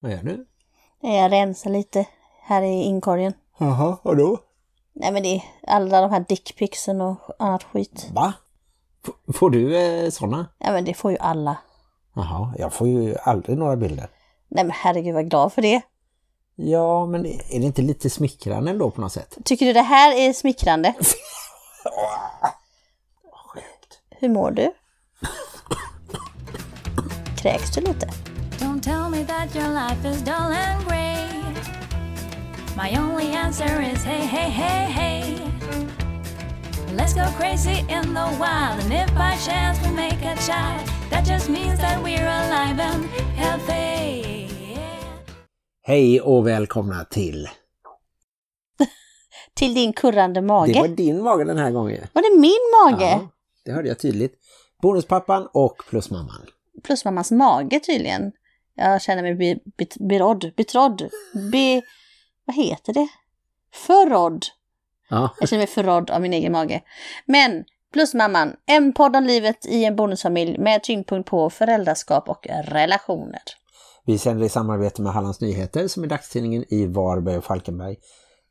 Vad gör du? Jag rensar lite här i inkorgen. Jaha, och då? Nej men det är alla de här dickpixen och annat skit. Va? F får du eh, sådana? Ja men det får ju alla. Jaha, jag får ju aldrig några bilder. Nej men herregud vad glad för det. Ja, men är det inte lite smickrande ändå på något sätt? Tycker du det här är smickrande? Hur mår du? Kräks du lite? Don't tell me that your life is dull and grey. My only answer is hey, hey, hey, hey. Let's go crazy in the wild, and if by chance we make a child, that just means that we're alive and healthy. Hej och välkomna till... Till din kurrande mage. Det var din mage den här gången. Var det min mage? Ja, det hörde jag tydligt. Bonuspappan och plusmamman. Plus mammas mage tydligen. Jag känner mig be, bet, berådd. Betrodd. Be... Vad heter det? Förrådd. Ja, Jag känner mig förrådd av min egen mage. Men Plusmamman, en podd om livet i en bonusfamilj med tyngdpunkt på föräldraskap och relationer. vi sänder i samarbete med Hallands Nyheter som är dagstidningen i Varberg och Falkenberg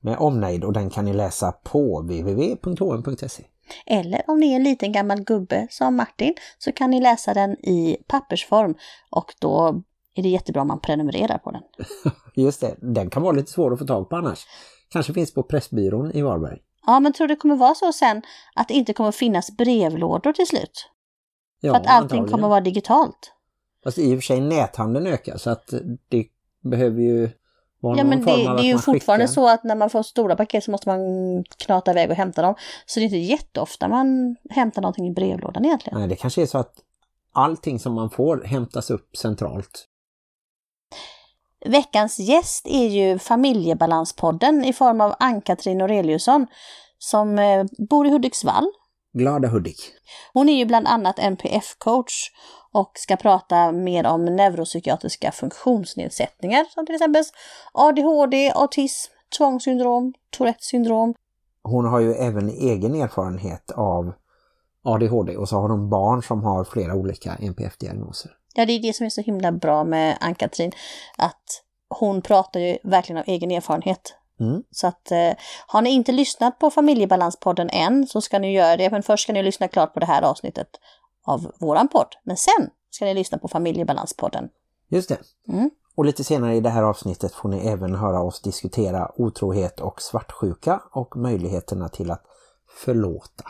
med omnejd och den kan ni läsa på www.hm.se. Eller om ni är en liten gammal gubbe som Martin så kan ni läsa den i pappersform och då är det jättebra om man prenumererar på den. Just det, den kan vara lite svår att få tag på annars. Kanske finns på Pressbyrån i Varberg. Ja, men tror du det kommer vara så sen att det inte kommer finnas brevlådor till slut? Ja, För att allting antagligen. kommer vara digitalt. Fast i och för sig näthandeln ökar så att det behöver ju vara Ja, någon men det, form av det är ju fortfarande skickar. så att när man får stora paket så måste man knata iväg och hämta dem. Så det är inte jätteofta man hämtar någonting i brevlådan egentligen. Nej, det kanske är så att allting som man får hämtas upp centralt. Veckans gäst är ju Familjebalanspodden i form av Ann-Katrin Aureliusson som eh, bor i Hudiksvall. Glada Hudik. Hon är ju bland annat NPF-coach och ska prata mer om neuropsykiatriska funktionsnedsättningar som till exempel ADHD, autism, tvångssyndrom, Tourettes syndrom. Hon har ju även egen erfarenhet av ADHD och så har de barn som har flera olika NPF-diagnoser. Ja, det är det som är så himla bra med Ann-Katrin, att hon pratar ju verkligen av egen erfarenhet. Mm. Så att eh, har ni inte lyssnat på Familjebalanspodden än så ska ni göra det. Men först ska ni lyssna klart på det här avsnittet av våran podd. Men sen ska ni lyssna på Familjebalanspodden. Just det. Mm. Och lite senare i det här avsnittet får ni även höra oss diskutera otrohet och svartsjuka och möjligheterna till att förlåta.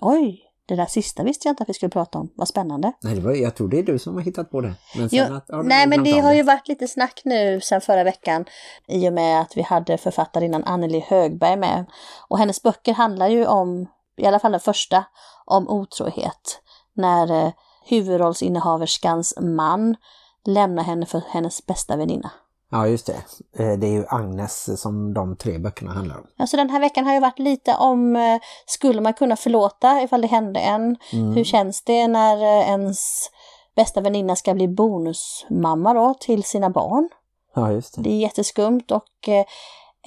Oj, det där sista visste jag inte att vi skulle prata om. Vad spännande. Nej, det var, jag tror det är du som har hittat på det. Men Jo, att, du nej, men det har ju varit lite snack nu sen förra veckan i och med att vi hade författarinnan Anneli Högberg med. Och hennes böcker handlar ju om, i alla fall den första, om otrohet. När eh, huvudrollsinnehaverskans man lämnar henne för hennes bästa väninna. Ja, just det. Eh, Det är ju Agnes som de tre böckerna handlar om. Alltså den här veckan har ju varit lite om, eh, skulle man kunna förlåta ifall det hände en? Mm. Hur känns det när eh, ens bästa väninna ska bli bonusmamma då till sina barn? Ja, just det. Det är jätteskumt och eh,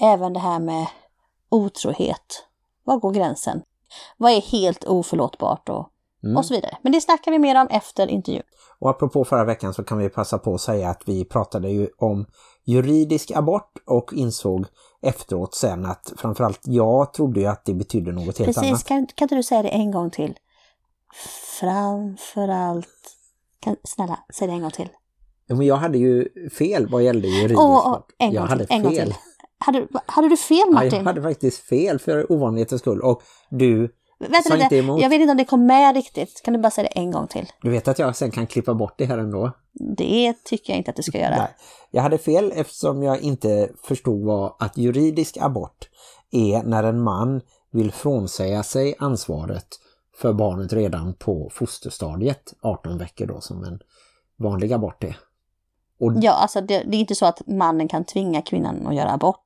även det här med otrohet. Var går gränsen? Vad är helt oförlåtbart och, Mm. och så vidare. Men det snackar vi mer om efter intervjun. Och apropå förra veckan så kan vi passa på att säga att vi pratade ju om juridisk abort och insåg efteråt sen att framförallt jag trodde ju att det betydde något helt Precis, annat. kan, kan inte du säga det en gång till? Framförallt... Kan, snälla, säg det en gång till. Ja, Men jag hade ju fel vad gällde juridisk Åh, åh, abort. en jag gång hade till, en gång fel. till. Hade, hade du fel Ja, Martin? jag hade faktiskt fel för ovanlighetens skull. Och du, Vänta sa lite, jag vet inte om det kom med riktigt. Kan du bara säga det en gång till? du vet att jag sen kan klippa bort det här ändå. Det tycker jag inte att du ska göra. Nej, jag hade fel eftersom jag inte förstod vad att juridisk abort är när en man vill frånsäga sig ansvaret för barnet redan på fosterstadiet, 18 veckor då som en vanlig abort är. Och Ja, alltså det, det är inte så att mannen kan tvinga kvinnan att göra abort.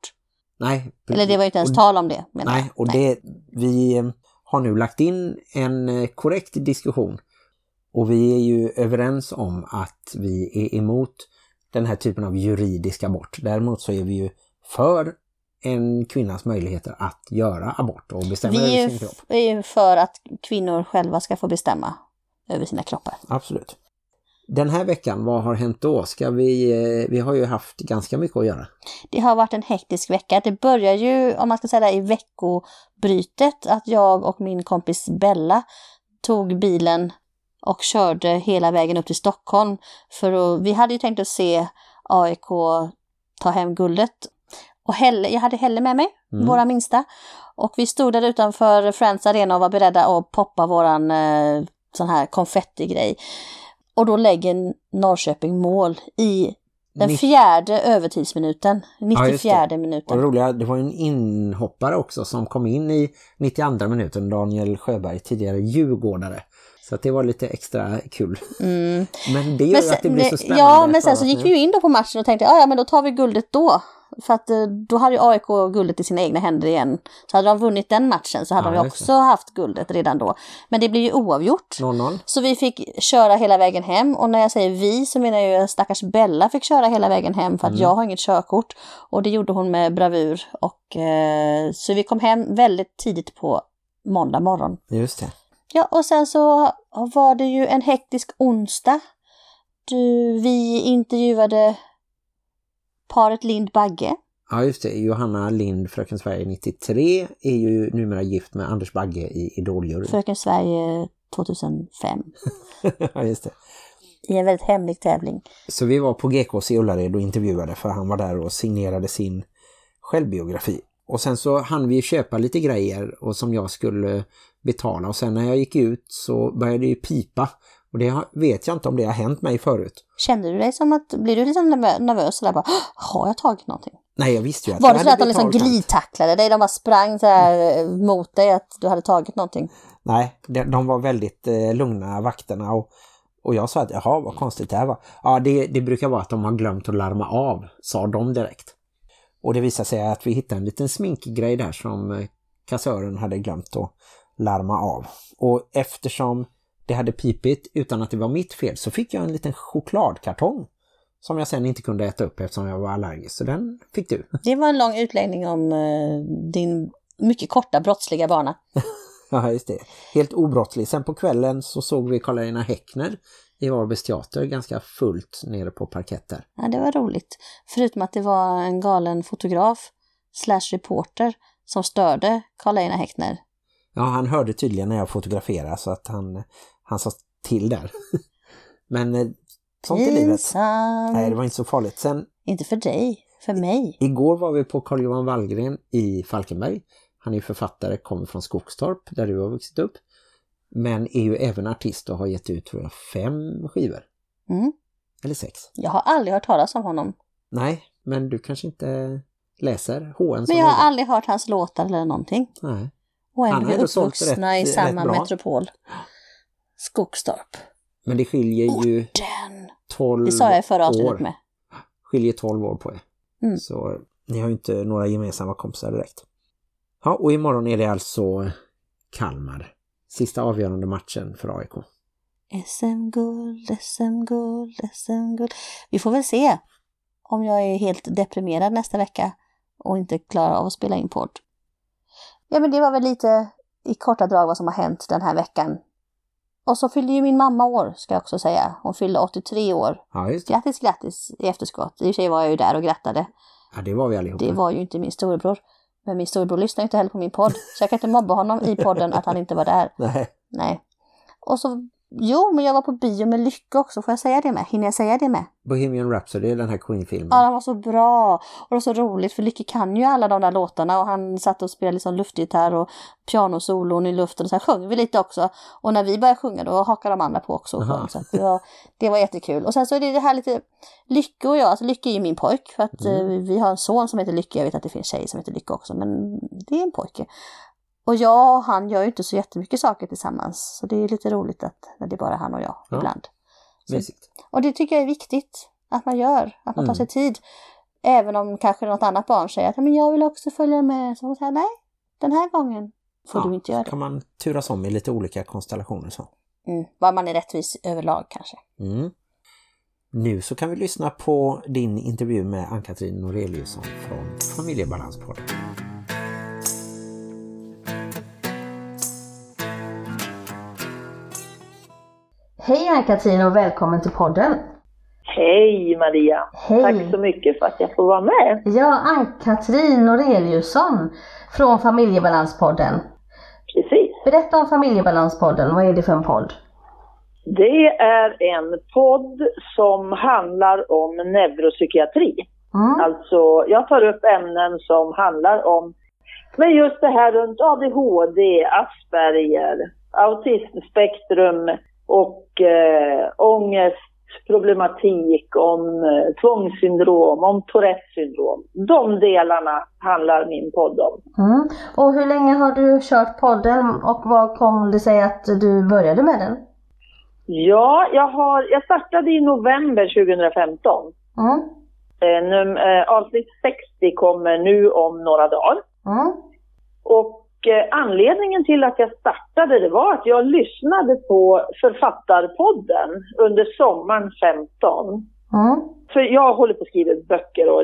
nej, Eller det var ju inte ens och- tal om det. Nej, och det, vi har nu lagt in en eh, korrekt diskussion och vi är ju överens om att vi är emot den här typen av juridisk abort. Däremot så är vi ju för en kvinnas möjligheter att göra abort och bestämma Vi över sin kropp. f- är ju för att kvinnor själva ska få bestämma över sina kroppar. Absolut. Den här veckan, vad har hänt då? Ska vi, eh, vi har ju haft ganska mycket att göra. Det har varit en hektisk vecka. Det börjar ju, om man ska säga det, i veckobrytet att jag och min kompis Bella tog bilen och körde hela vägen upp till Stockholm. För att, vi hade ju tänkt att se AIK ta hem guldet. Och Helle, jag hade Helle med mig, Mm. våra minsta. Och vi stod där utanför Friends Arena och var beredda att poppa våran eh, sån här konfettigrej. Och då lägger Norrköping mål i den fjärde övertidsminuten. Ja, just 94 det. Och minuten. det roliga, det var en inhoppare också som kom in i 92 minuten, Daniel Sjöberg, tidigare djurgårdare. Så det var lite extra kul. Mm. Men det gör Men ju att det sen, blir så det- spännande. ja, men sen så gick vi ju in då på matchen och tänkte, "Ja, ja men då tar vi guldet då. För att eh, då hade ju AIK guldet i sina egna händer igen. Så hade de vunnit den matchen så hade Ja, de ju också haft guldet redan då. Men det blir ju oavgjort. 0-0. Så vi fick köra hela vägen hem och när jag säger vi så menar jag ju stackars Bella fick köra hela vägen hem för att Mm. jag har inget körkort. Och det gjorde hon med bravur. Och, eh, så vi kom hem väldigt tidigt på måndag morgon. Just det. Ja, och sen så var det ju en hektisk onsdag. Du, vi intervjuade paret Lind Bagge. Ja just det, Johanna Lind, Fröken Sverige 93, är ju numera gift med Anders Bagge i Idoljuryn. Fröken Sverige 2005. ja just det. I en väldigt hemlig tävling. Så vi var på GKs i Ullared och intervjuade för han var där och signerade sin självbiografi. Och sen så hann vi köpa lite grejer och som jag skulle betala och sen när jag gick ut så började det ju pipa. Och det vet jag inte om det har hänt mig förut. Kände du dig som att, blir du liksom nervö- nervös sådär bara, "Åh, har jag tagit någonting? Nej, jag visste ju att Var det så att de liksom glidtacklade dig? De bara sprang så här eh, mot dig att du hade tagit någonting? Nej, de, de var väldigt eh, lugna vakterna och, och jag sa att jaha vad konstigt det här var. Ja det, det brukar vara att de har glömt att larma av, sa de direkt. Och det visade sig att vi hittade en liten sminkgrej där som eh, kassören hade glömt att larma av. Och eftersom det hade pipit utan att det var mitt fel så fick jag en liten chokladkartong som jag sen inte kunde äta upp eftersom jag var allergisk. Så den fick du. Det var en lång utläggning om eh, din mycket korta brottsliga bana. Ja, just det. Helt obrottslig. Sen på kvällen så såg vi Karl-Eina Häckner i Varbergs teater ganska fullt nere på parketter. Ja, det var roligt. Förutom att det var en galen fotograf slash reporter som störde Karl-Einar Häckner. Ja, han hörde tydligen när jag fotograferade så att han, han sa till där. Men eh, sånt är livet. Nej, det var inte så farligt. Sen Inte för dig, för mig. igår var vi på Carl Johan Wallgren i Falkenberg. Han är författare, kommer från Skogstorp där du har vuxit upp. Men är ju även artist och har gett ut tror jag, fem skivor. Mm. Eller sex. Jag har aldrig hört talas om honom. Nej, men du kanske inte läser HN Men jag har någon. aldrig hört hans låtar eller någonting. Nej. Och ändå är uppvuxna rätt- i samma rätt metropol. Skogstorp. Men det skiljer ju Den! 12 Det sa jag i förra avsnittet med. Skiljer 12 år på er. Mm. Så ni har ju inte några gemensamma kompisar direkt. Ja, och imorgon är det alltså Kalmar. Sista avgörande matchen för AIK. SM-guld, SM-guld, SM-guld. Vi får väl se om jag är helt deprimerad nästa vecka och inte klarar av att spela in podd. Ja, men det var väl lite i korta drag vad som har hänt den här veckan. Och så fyllde ju min mamma år, ska jag också säga. Hon fyllde 83 år. Ja, just det. Grattis, grattis i efterskott. I och för sig var jag ju där och grattade. Ja, det var vi allihopa. Det var ju inte min storebror. Men min storebror lyssnar inte heller på min podd. Så jag kan inte mobba honom i podden att han inte var där. Nej. Nej. Och så, jo, men jag var på bio med Lycka också. Får jag säga det med? Hinner jag säga det med? Bohemian Rhapsody, den här Queen-filmen. Ja, den var så bra. Och det var så roligt för Lycke kan ju alla de där låtarna och han satt och spelade liksom luftgitarr och pianosolon i luften och så här sjöng vi lite också. Och när vi började sjunga då hakade de andra på också och sjöng. Så det, var, det var jättekul. Och sen så är det det här lite Lycke och jag, alltså Lycke är ju min pojk för att Mm. eh, vi har en son som heter Lycke. Jag vet att det finns tjejer som heter Lycke också men det är en pojke. Och jag och han gör ju inte så jättemycket saker tillsammans. Så det är lite roligt att när det är bara han och jag Ja. ibland. Så och det tycker jag är viktigt att man gör, att man tar Mm. sig tid. Även om kanske något annat barn säger att men jag vill också följa med. Så man säger nej, den här gången får Ja, du inte göra det. kan man turas om i lite olika konstellationer. Så. Mm. Bara man är rättvis överlag kanske. Mm. Nu så kan vi lyssna på din intervju med Ann-Katrin Noreliusson från Familjebalanspodden. Hej Ann-Katrin och välkommen till podden! Hej Maria! Hej! Tack så mycket för att jag får vara med. Ja, Ann-Katrin Noreliusson från Familjebalanspodden. Precis. Berätta om Familjebalanspodden, vad är det för en podd? Det är en podd som handlar om neuropsykiatri. Mm. Alltså, jag tar upp ämnen som handlar om men just det här runt ADHD, Asperger, autismspektrum och eh, ångestproblematik, om eh, tvångssyndrom, om Tourettes syndrom. De delarna handlar min podd om. Mm. Och hur länge har du kört podden och vad kom det sig att du började med den? Ja, jag, har, jag startade i november 2015. Mm. Eh, num, eh, avsnitt 60 kommer nu om några dagar. Mm. Och anledningen till att jag startade det var att jag lyssnade på Författarpodden under sommaren 15. Mm. För jag håller på att skriva böcker och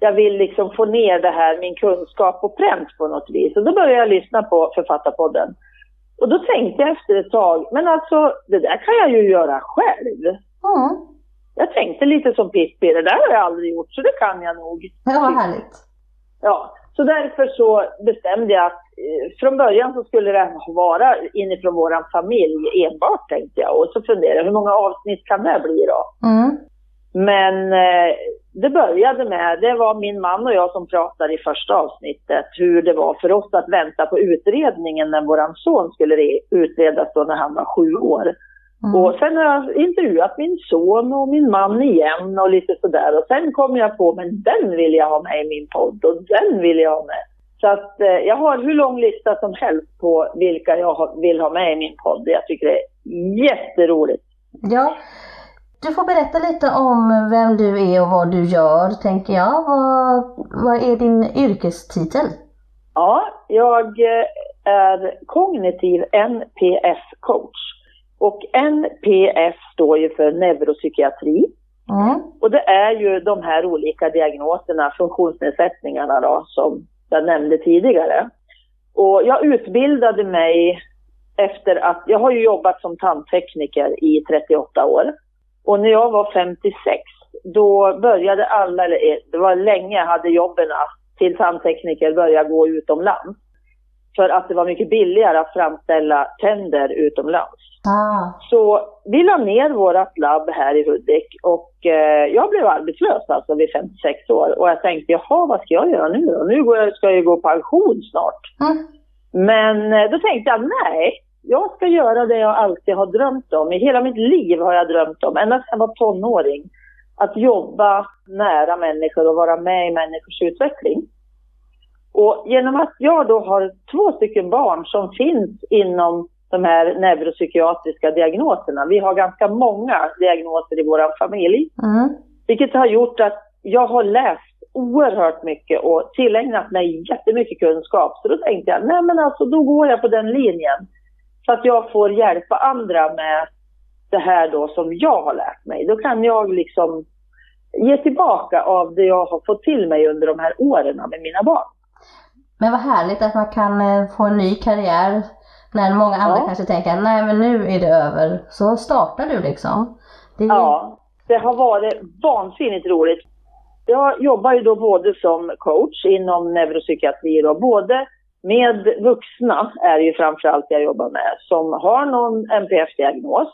jag vill liksom få ner det här, min kunskap på pränt på något vis. Och då började jag lyssna på Författarpodden. Och då tänkte jag efter ett tag, men alltså det där kan jag ju göra själv. Mm. Jag tänkte lite som Pippi, det där har jag aldrig gjort så det kan jag nog. Ja, vad härligt. Ja, så därför så bestämde jag att eh, från början så skulle det vara inifrån våran familj enbart tänkte jag. Och så funderade jag, hur många avsnitt kan det bli då? Mm. Men eh, det började med, det var min man och jag som pratade i första avsnittet, hur det var för oss att vänta på utredningen när våran son skulle re- utredas då när han var sju år. Mm. Och sen har jag intervjuat min son och min man igen och lite sådär. Och sen kom jag på, men den vill jag ha med i min podd och den vill jag ha med. Så att eh, jag har hur lång lista som helst på vilka jag vill ha med i min podd. Jag tycker det är jätteroligt. Ja, du får berätta lite om vem du är och vad du gör, tänker jag. Vad, vad är din yrkestitel? Ja, jag eh, är kognitiv NPF-coach. Och NPF står ju för neuropsykiatri. Mm. Och det är ju de här olika diagnoserna, funktionsnedsättningarna då, som jag nämnde tidigare. Och jag utbildade mig efter att, jag har ju jobbat som tandtekniker i 38 år. Och när jag var 56, då började alla, eh, det var länge jag hade jobben till tandtekniker börja gå utomlands. För att det var mycket billigare att framställa tänder utomlands. Ah. Så vi la ner vårt labb här i Hudik och eh, jag blev arbetslös alltså vid 56 år. Och jag tänkte, jaha vad ska jag göra nu då? Nu ska jag ju gå pension snart. Mm. Men eh, då tänkte jag, nej, jag ska göra det jag alltid har drömt om. I hela mitt liv har jag drömt om, ända sedan jag var tonåring. Att jobba nära människor och vara med i människors utveckling. Och genom att jag då har två stycken barn som finns inom de här neuropsykiatriska diagnoserna. Vi har ganska många diagnoser i vår familj. Mm. Vilket har gjort att jag har läst oerhört mycket och tillägnat mig jättemycket kunskap. Så då tänkte jag, nej men alltså då går jag på den linjen. Så att jag får hjälpa andra med det här då som jag har lärt mig. Då kan jag liksom ge tillbaka av det jag har fått till mig under de här åren med mina barn. Men vad härligt att man kan eh, få en ny karriär när många andra Ja. kanske tänker nej men nu är det över. Så startar du liksom. Det. Ja, det har varit vansinnigt roligt. Jag jobbar ju då både som coach inom neuropsykiatri och både med vuxna är det ju framförallt jag jobbar med som har någon NPF-diagnos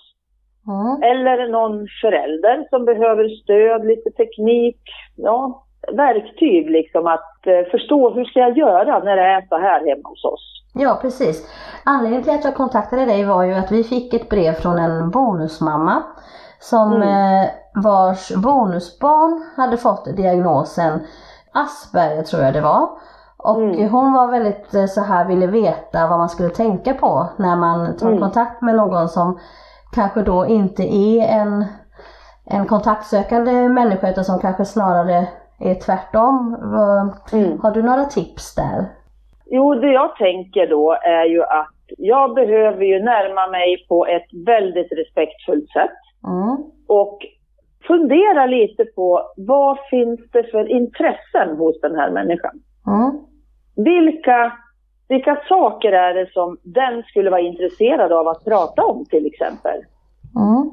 Mm. eller någon förälder som behöver stöd, lite teknik, ja, verktyg liksom att eh, förstå hur ska jag göra när det är så här hemma hos oss. Ja, precis. Anledningen till att jag kontaktade dig var ju att vi fick ett brev från en bonusmamma som Mm. eh, vars bonusbarn hade fått diagnosen Asperger tror jag det var. Och Mm. hon var väldigt eh, så här, ville veta vad man skulle tänka på när man tar Mm. kontakt med någon som kanske då inte är en, en kontaktsökande människa utan som kanske snarare är tvärtom. Mm. Har du några tips där? Jo, det jag tänker då är ju att jag behöver ju närma mig på ett väldigt respektfullt sätt. Mm. och fundera lite på vad finns det för intressen hos den här människan? Mm. Vilka, vilka saker är det som den skulle vara intresserad av att prata om till exempel? Mm.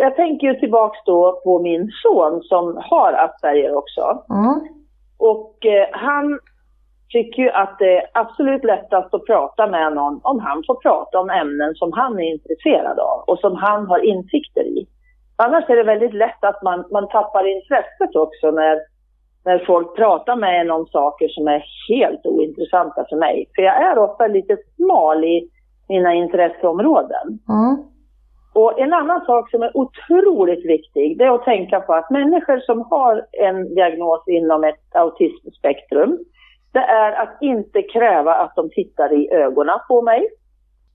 Jag tänker ju tillbaks då på min son som har Asperger också. Mm. Och eh, han tycker ju att det är absolut lättast att prata med någon om han får prata om ämnen som han är intresserad av och som han har insikter i. Annars är det väldigt lätt att man, man tappar intresset också när, när folk pratar med en om saker som är helt ointressanta för mig. För jag är ofta lite smal i mina intresseområden. Mm. Och en annan sak som är otroligt viktig, det är att tänka på att människor som har en diagnos inom ett autismspektrum, det är att inte kräva att de tittar i ögonen på mig.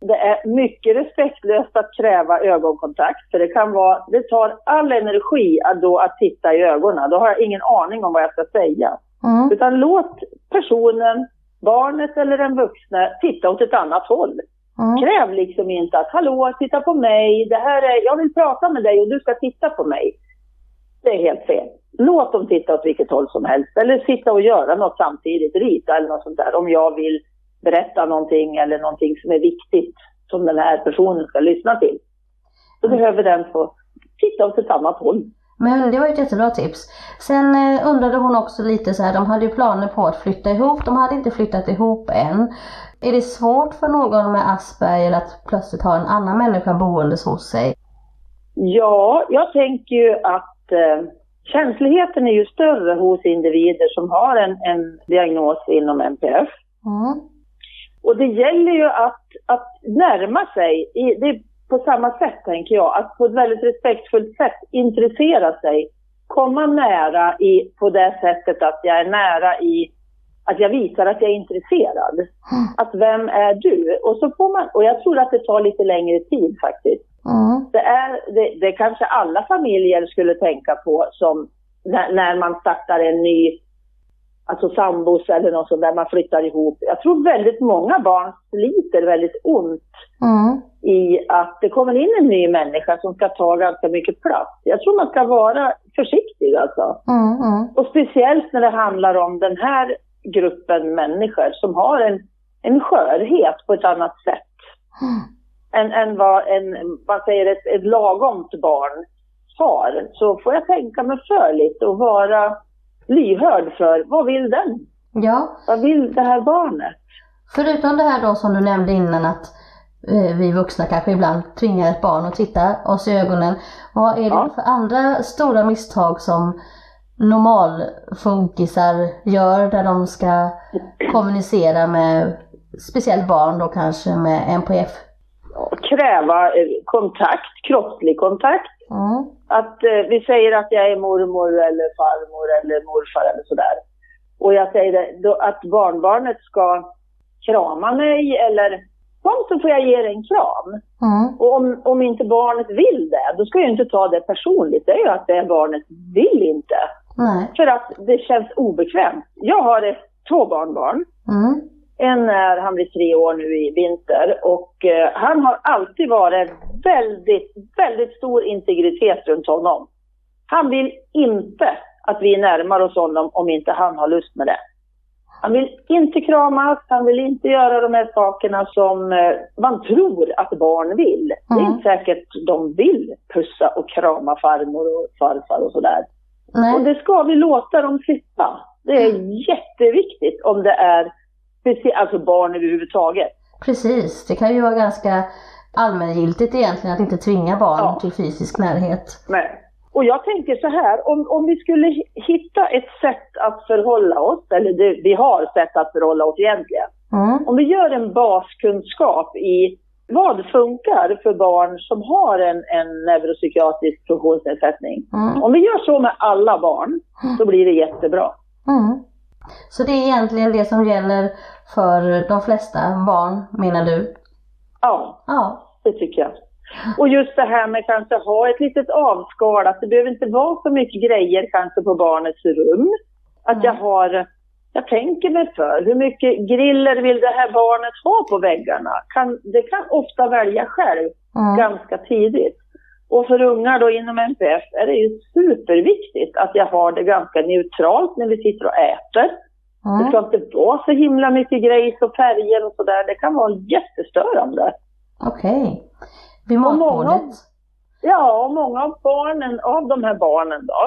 Det är mycket respektlöst att kräva ögonkontakt, för det kan vara, det tar all energi att då att titta i ögonen. Då har jag ingen aning om vad jag ska säga. Mm. Utan låt personen, barnet eller den vuxna titta åt ett annat håll. Mm. Kräv liksom inte att hallå, titta på mig, det här är, jag vill prata med dig och du ska titta på mig. Det är helt fel. Låt dem titta åt vilket håll som helst eller sitta och göra något samtidigt, rita eller något sånt där om jag vill berätta någonting eller någonting som är viktigt som den här personen ska lyssna till. Då behöver den få titta åt ett annat håll. Men det var ju ett jättebra tips. Sen eh, undrade hon också lite så här, de hade ju planer på att flytta ihop, de hade inte flyttat ihop än. Är det svårt för någon med Asperger att plötsligt ha en annan människa boendes hos sig? Ja, jag tänker ju att eh, känsligheten är ju större hos individer som har en, en diagnos inom NPF. Mm. Och det gäller ju att, att närma sig, det på samma sätt tänker jag, att på ett väldigt respektfullt sätt intressera sig. Komma nära i, på det sättet att jag är nära i, att jag visar att jag är intresserad. Att vem är du? Och så får man, och jag tror att det tar lite längre tid faktiskt. Mm. Det är, det, det kanske alla familjer skulle tänka på som när, när man startar en ny, alltså sambos eller något sånt där man flyttar ihop. Jag tror väldigt många barn sliter väldigt ont Mm. i att det kommer in en ny människa som ska ta ganska mycket plats. Jag tror man ska vara försiktig alltså. Mm. Mm. Och speciellt när det handlar om den här gruppen människor som har en, en skörhet på ett annat sätt än, än vad en, vad säger ett, ett lagomt barn har. Så får jag tänka mig för lite och vara lyhörd för vad vill den? Ja, Vad vill det här barnet? förutom det här då som du nämnde innan att eh, vi vuxna kanske ibland tvingar ett barn att titta oss i ögonen. Vad är det Ja. för andra stora misstag som normalfunkisar gör där de ska kommunicera med speciellt barn då kanske med NPF? Kräva eh, kontakt, kroppslig kontakt. Mm. att eh, vi säger att jag är mormor eller farmor eller morfar eller sådär. Och jag säger det, då, att barnbarnet ska krama mig eller kom så får jag ge dig en kram. Mm. Och om, om inte barnet vill det, då ska jag inte ta det personligt. Det är ju att det barnet vill inte. Nej. För att det känns obekvämt. Jag har två barnbarn. Mm. En är, han blir tre år nu i vinter och eh, han har alltid varit väldigt, väldigt stor integritet runt honom. Han vill inte att vi närmar oss honom om inte han har lust med det. Han vill inte kramas, han vill inte göra de här sakerna som eh, man tror att barn vill. Det är Mm. inte säkert de vill pussa och krama farmor och farfar och sådär. Och Nej. det ska vi låta dem slippa. Det är jätteviktigt om det är alltså barn överhuvudtaget. Precis, det kan ju vara ganska allmängiltigt egentligen att inte tvinga barn Ja. till fysisk närhet. Nej. Och jag tänker så här, om, om vi skulle hi- hitta ett sätt att förhålla oss, eller det, vi har sätt att förhålla oss egentligen. Mm. Om vi gör en baskunskap i vad funkar för barn som har en, en neuropsykiatrisk funktionsnedsättning. Mm. Om vi gör så med alla barn, så blir det jättebra. Mm. Så det är egentligen det som gäller för de flesta barn, menar du? Ja, Ja. det tycker jag. Och just det här med kanske ha ett litet avskalat, det behöver inte vara så mycket grejer kanske på barnets rum. Att jag har, jag tänker mig för, hur mycket griller vill det här barnet ha på väggarna? Kan, det kan ofta välja själv Mm. ganska tidigt. Och för ungar då inom NPF är det ju superviktigt att jag har det ganska neutralt när vi sitter och äter. Det Mm. ska inte vara så himla mycket grejs och färger och sådär. Det kan vara jättestörande. Okej. Vid många- matbordet? Ja, och många av barnen, av de här barnen då,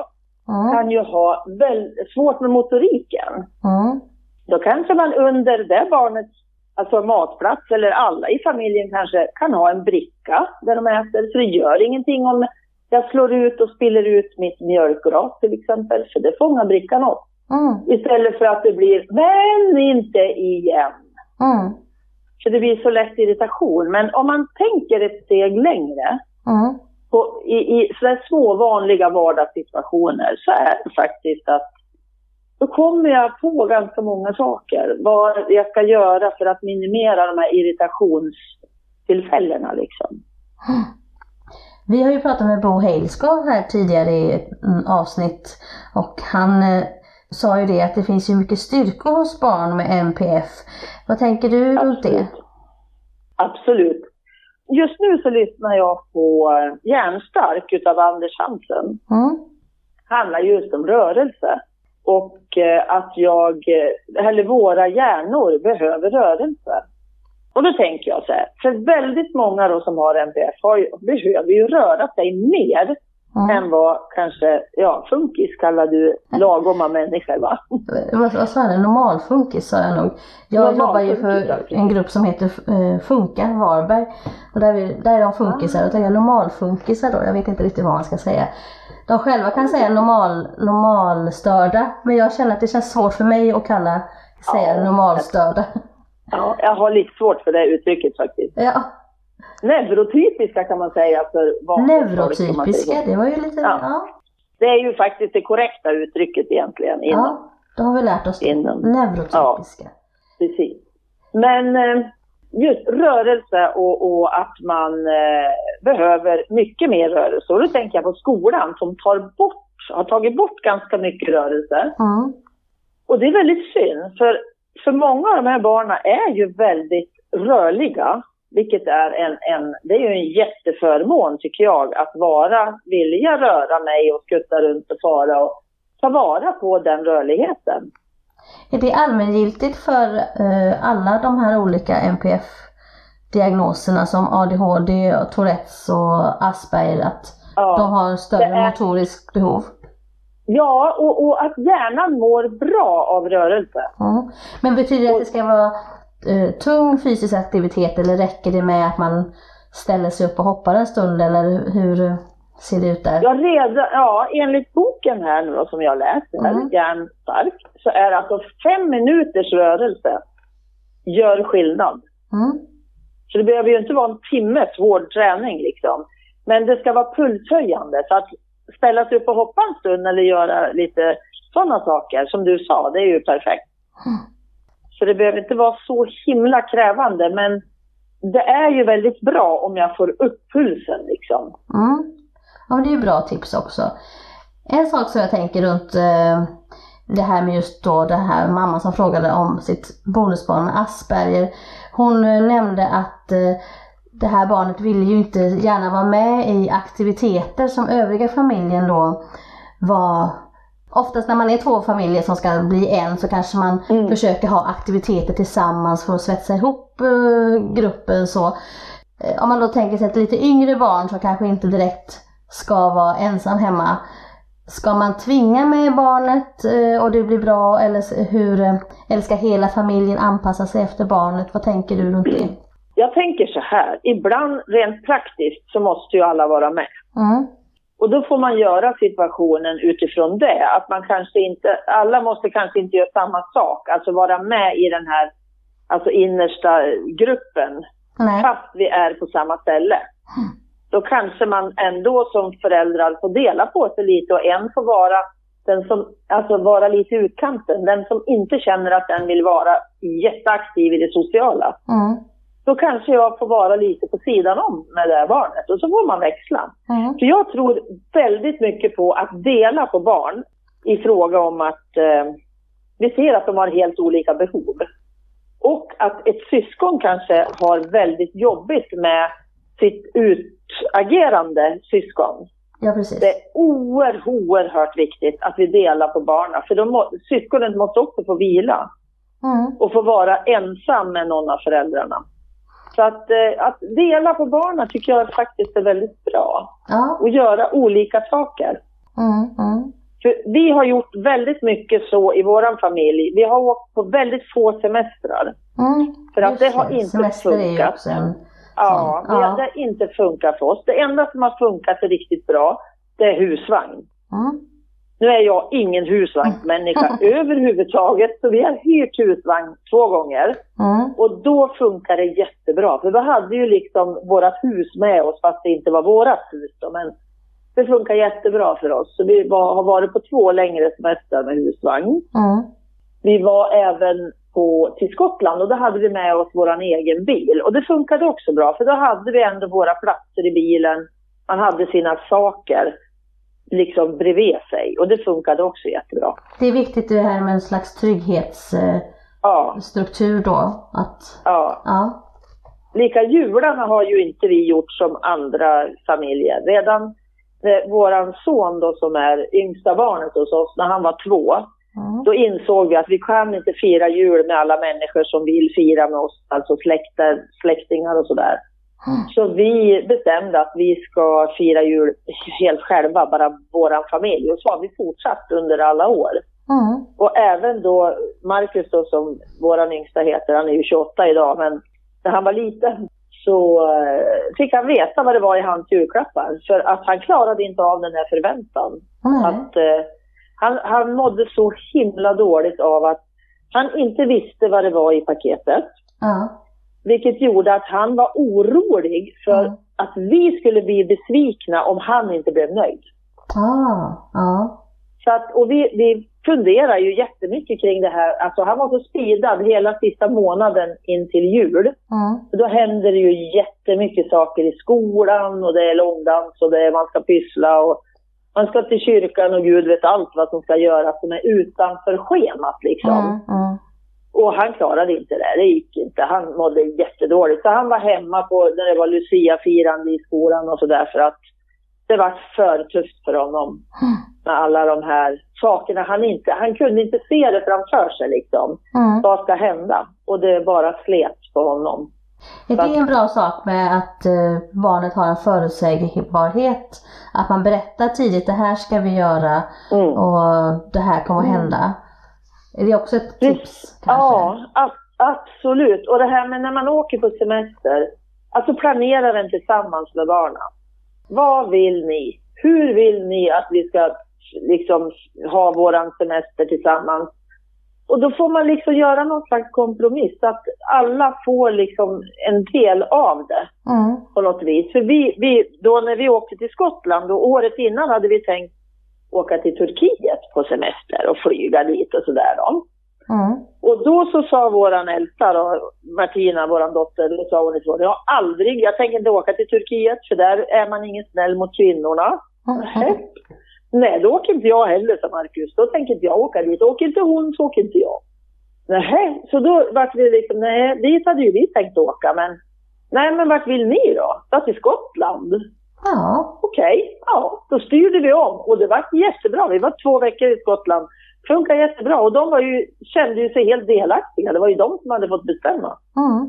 Mm. kan ju ha väldigt svårt med motoriken. Mm. Då kanske man under det barnets alltså matplats, eller alla i familjen kanske, kan ha en bricka där de äter. Så det gör ingenting om jag slår ut och spiller ut mitt mjölkglas till exempel, för det fångar brickan upp. Mm. Istället för att det blir, men inte igen. Mm. För det blir så lätt irritation. Men om man tänker ett steg längre, Mm. på, i, i sådär små vanliga vardagssituationer så är det faktiskt att då kommer jag på ganska många saker. Vad jag ska göra för att minimera de här irritationstillfällena liksom. Vi har ju pratat med Bo Heilskov här tidigare i ett mm, avsnitt och han eh, sa ju det att det finns ju mycket styrkor hos barn med MPF. Vad tänker du runt det? Absolut. Just nu så lyssnar jag på eh, Hjärnstark utav Anders Hansen. Mm. handlar just om rörelse. Och eh, att jag, eh, eller våra hjärnor behöver rörelse. Och då tänker jag så här, för väldigt många då som har MPF har ju, behöver ju röra sig mer Mm. än vad kanske, ja, funkis kallar du lagoma människor va? Vad, vad sa jag? Normalfunkis sa jag nog. Jag jobbar ju för en grupp som heter eh, Funka Varberg. Och där, vi, där är de funkisar. Och där är jag normalfunkisar då. Jag vet inte riktigt vad man ska säga. De själva kan säga normal, normalstörda. Men jag känner att det känns svårt för mig att kalla, säga Ja. normalstörda. Ja, jag har lite svårt för det uttrycket faktiskt. Ja, Neurotypiska kan man säga för folk, säger neurotypiska. så. Det var ju lite, Ja. ja. Det är ju faktiskt det korrekta uttrycket egentligen inom, Ja, då har vi lärt oss det. inom Neurotypiska. Precis. Men eh, just rörelse och, och att man eh, behöver mycket mer rörelse. Och då tänker jag på skolan som tar bort, har tagit bort ganska mycket rörelse. Mm. Och det är väldigt synd, för, för många av de här barnen är ju väldigt rörliga. Vilket är en, en, det är ju en jätteförmån tycker jag, att vara, vilja röra mig och skutta runt och fara och ta vara på den rörligheten. Är det allmängiltigt för eh, alla de här olika NPF-diagnoserna som ADHD, Tourettes och Asperger att Ja. de har större är- motoriskt behov? Ja, och, och att hjärnan mår bra av rörelse. Mm. Men betyder det att det ska vara eh, tung fysisk aktivitet eller räcker det med att man ställer sig upp och hoppar en stund eller hur ser det ut där? Jag redan, ja, enligt boken här nu då, som jag läst, Mm. Hjärnstark, så är alltså fem minuters rörelse gör skillnad. Mm. Så det behöver ju inte vara en timmes hård träning liksom. Men det ska vara pulshöjande. Så att ställa sig upp och hoppa en stund eller göra lite sådana saker, som du sa, det är ju perfekt. Mm. Så det behöver inte vara så himla krävande, men det är ju väldigt bra om jag får upp pulsen liksom. Mm. Ja, men det är ju bra tips också. En sak som jag tänker runt eh, det här med just då det här mamman som frågade om sitt bonusbarn med Asperger. Hon eh, nämnde att eh, det här barnet ville ju inte gärna vara med i aktiviteter som övriga familjen då var Oftast när man är två familjer som ska bli en så kanske man Mm. försöker ha aktiviteter tillsammans för att svetsa ihop eh, gruppen så. Eh, Om man då tänker sig ett lite yngre barn som kanske inte direkt ska vara ensam hemma. Ska man tvinga med barnet eh, och det blir bra eller, hur, eller ska hela familjen anpassa sig efter barnet? Vad tänker du runt det? Jag tänker så här, ibland rent praktiskt så måste ju alla vara med. Mm. Och då får man göra situationen utifrån det. Att man kanske inte, alla måste kanske inte göra samma sak. Alltså vara med i den här alltså innersta gruppen. Nej. Fast vi är på samma ställe. Då kanske man ändå som föräldrar får dela på sig lite och en får vara den som, alltså vara lite i utkanten. Den som inte känner att den vill vara jätteaktiv i det sociala. Mm. Då kanske jag får vara lite på sidan om med det här barnet och så får man växla. Mm. För jag tror väldigt mycket på att dela på barn i fråga om att eh, vi ser att de har helt olika behov. Och att ett syskon kanske har väldigt jobbigt med sitt utagerande syskon. Ja precis. Det är oerhört, viktigt att vi delar på barnen. För de må, syskonet måste också få vila Mm. och få vara ensam med någon av föräldrarna. Så att, eh, att dela på barnen tycker jag faktiskt är väldigt bra. Ja. Och göra olika saker. Mm, mm. För vi har gjort väldigt mycket så i våran familj. Vi har åkt på väldigt få semestrar. Mm. För att det har inte Semester funkat. också en Ja, Ja. det har inte funkat för oss. Det enda som har funkat riktigt bra, det är husvagn. Mm. Nu är jag ingen husvagnsmänniska överhuvudtaget, så vi har hyrt husvagn två gånger. Mm. Och då funkar det jättebra, för vi hade ju liksom vårat hus med oss, fast det inte var vårat hus då, men det funkar jättebra för oss. Så vi var, har varit på två längre semestrar med husvagn. Mm. Vi var även på, till Skottland och då hade vi med oss vår egen bil. Och det funkade också bra, för då hade vi ändå våra platser i bilen. Man hade sina saker liksom bredvid sig och det funkade också jättebra. Det är viktigt det här med en slags trygghetsstruktur Ja, då. Att, ja. ja. Lika jularna har ju inte vi gjort som andra familjer. Redan våran son då som är yngsta barnet hos oss, när han var två, Mm. då insåg vi att vi kan inte fira jul med alla människor som vill fira med oss, alltså släkter, släktingar och sådär. Mm. Så vi bestämde att vi ska fira jul helt själva, bara våran familj. Och så har vi fortsatt under alla år. Mm. Och även då, Marcus då som våran yngsta heter, han är ju 28 idag, men när han var liten så eh, fick han veta vad det var i hans julklappar. För att han klarade inte av den här förväntan. Nej. Att, eh, han, han mådde så himla dåligt av att han inte visste vad det var i paketet. Ja. Vilket gjorde att han var orolig för Mm. att vi skulle bli besvikna om han inte blev nöjd. Ah, ja. Så att, och vi, vi funderar ju jättemycket kring det här. Alltså han var så speedad hela sista månaden in till jul. Mm. Då händer det ju jättemycket saker i skolan och det är långdans och det är, man ska pyssla och man ska till kyrkan och Gud vet allt vad som ska göras som är utanför schemat liksom. Mm. Mm. Och han klarade inte det, det gick inte. Han mådde jättedåligt. Så han var hemma på, när det var Lucia-firande i skolan och sådär för att det var för tufft för honom med alla de här sakerna. Han, inte, han kunde inte se det framför sig liksom. Mm. Vad ska hända? Och det bara slet på honom. Är det en bra sak med att eh, barnet har en förutsägbarhet? Att man berättar tidigt, det här ska vi göra Mm. och det här kommer att hända. Är det också ett tips kanske? Ja, absolut. Och det här med när man åker på semester, alltså planera den tillsammans med barnen. Vad vill ni? Hur vill ni att vi ska liksom ha våran semester tillsammans? Och då får man liksom göra någon slags kompromiss så att alla får liksom en del av det Mm. på något vis. För vi, vi, då när vi åkte till Skottland, och året innan hade vi tänkt åka till Turkiet på semester och flyga dit och sådär då. Mm. Och då så sa våran äldsta då, Martina, våran dotter, då sa hon ifrån, jag aldrig, jag tänker inte åka till Turkiet för där är man ingen snäll mot kvinnorna. Mm. Nej. Då åker inte jag heller, sa Marcus. Då tänker inte jag åka dit. Åker inte hon så åker inte jag. Nej, så då vart vi liksom, nej, dit hade ju vi tänkt åka, men nej, men vart vill ni då? Ja, till Skottland. Ja. Okej, ja, då styrde vi om och det var jättebra. Vi var två veckor i Skottland. Funkar jättebra och de var ju, kände ju sig helt delaktiga. Det var ju de som hade fått bestämma. Mm.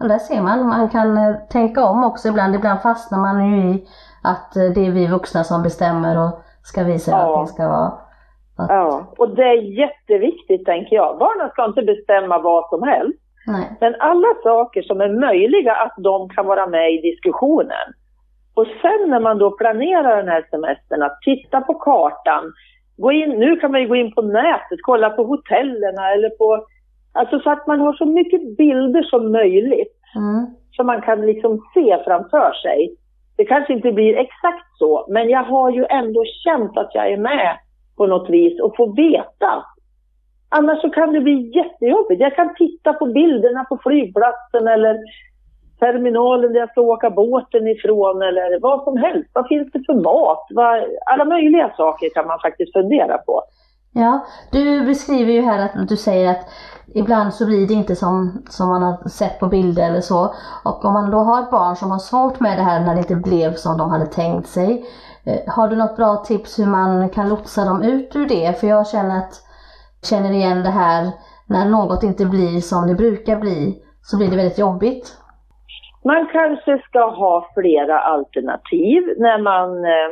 Och där ser man, man kan eh, tänka om också ibland. Ibland fastnar man ju i att eh, det är vi vuxna som bestämmer och ska visa hur Ja. allting ska vara. Att, Ja, och det är jätteviktigt tänker jag. Barnen ska inte bestämma vad som helst. Nej. Men alla saker som är möjliga att de kan vara med i diskussionen. Och sen när man då planerar den här semestern, att titta på kartan. Gå in, nu kan man ju gå in på nätet, kolla på hotellerna eller på... Alltså så att man har så mycket bilder som möjligt Mm. som man kan liksom se framför sig. Det kanske inte blir exakt så, men jag har ju ändå känt att jag är med på något vis och får veta. Annars så kan det bli jättejobbigt. Jag kan titta på bilderna på flygplatsen eller terminalen där jag ska åka båten ifrån eller vad som helst. Vad finns det för mat? Vad, alla möjliga saker kan man faktiskt fundera på. Ja, du beskriver ju här att du säger att ibland så blir det inte som, som man har sett på bilder eller så. Och om man då har ett barn som har svårt med det här när det inte blev som de hade tänkt sig. Eh, har du något bra tips hur man kan lotsa dem ut ur det? För jag känner att känner igen det här när något inte blir som det brukar bli så blir det väldigt jobbigt man kanske ska ha flera alternativ när man, eh,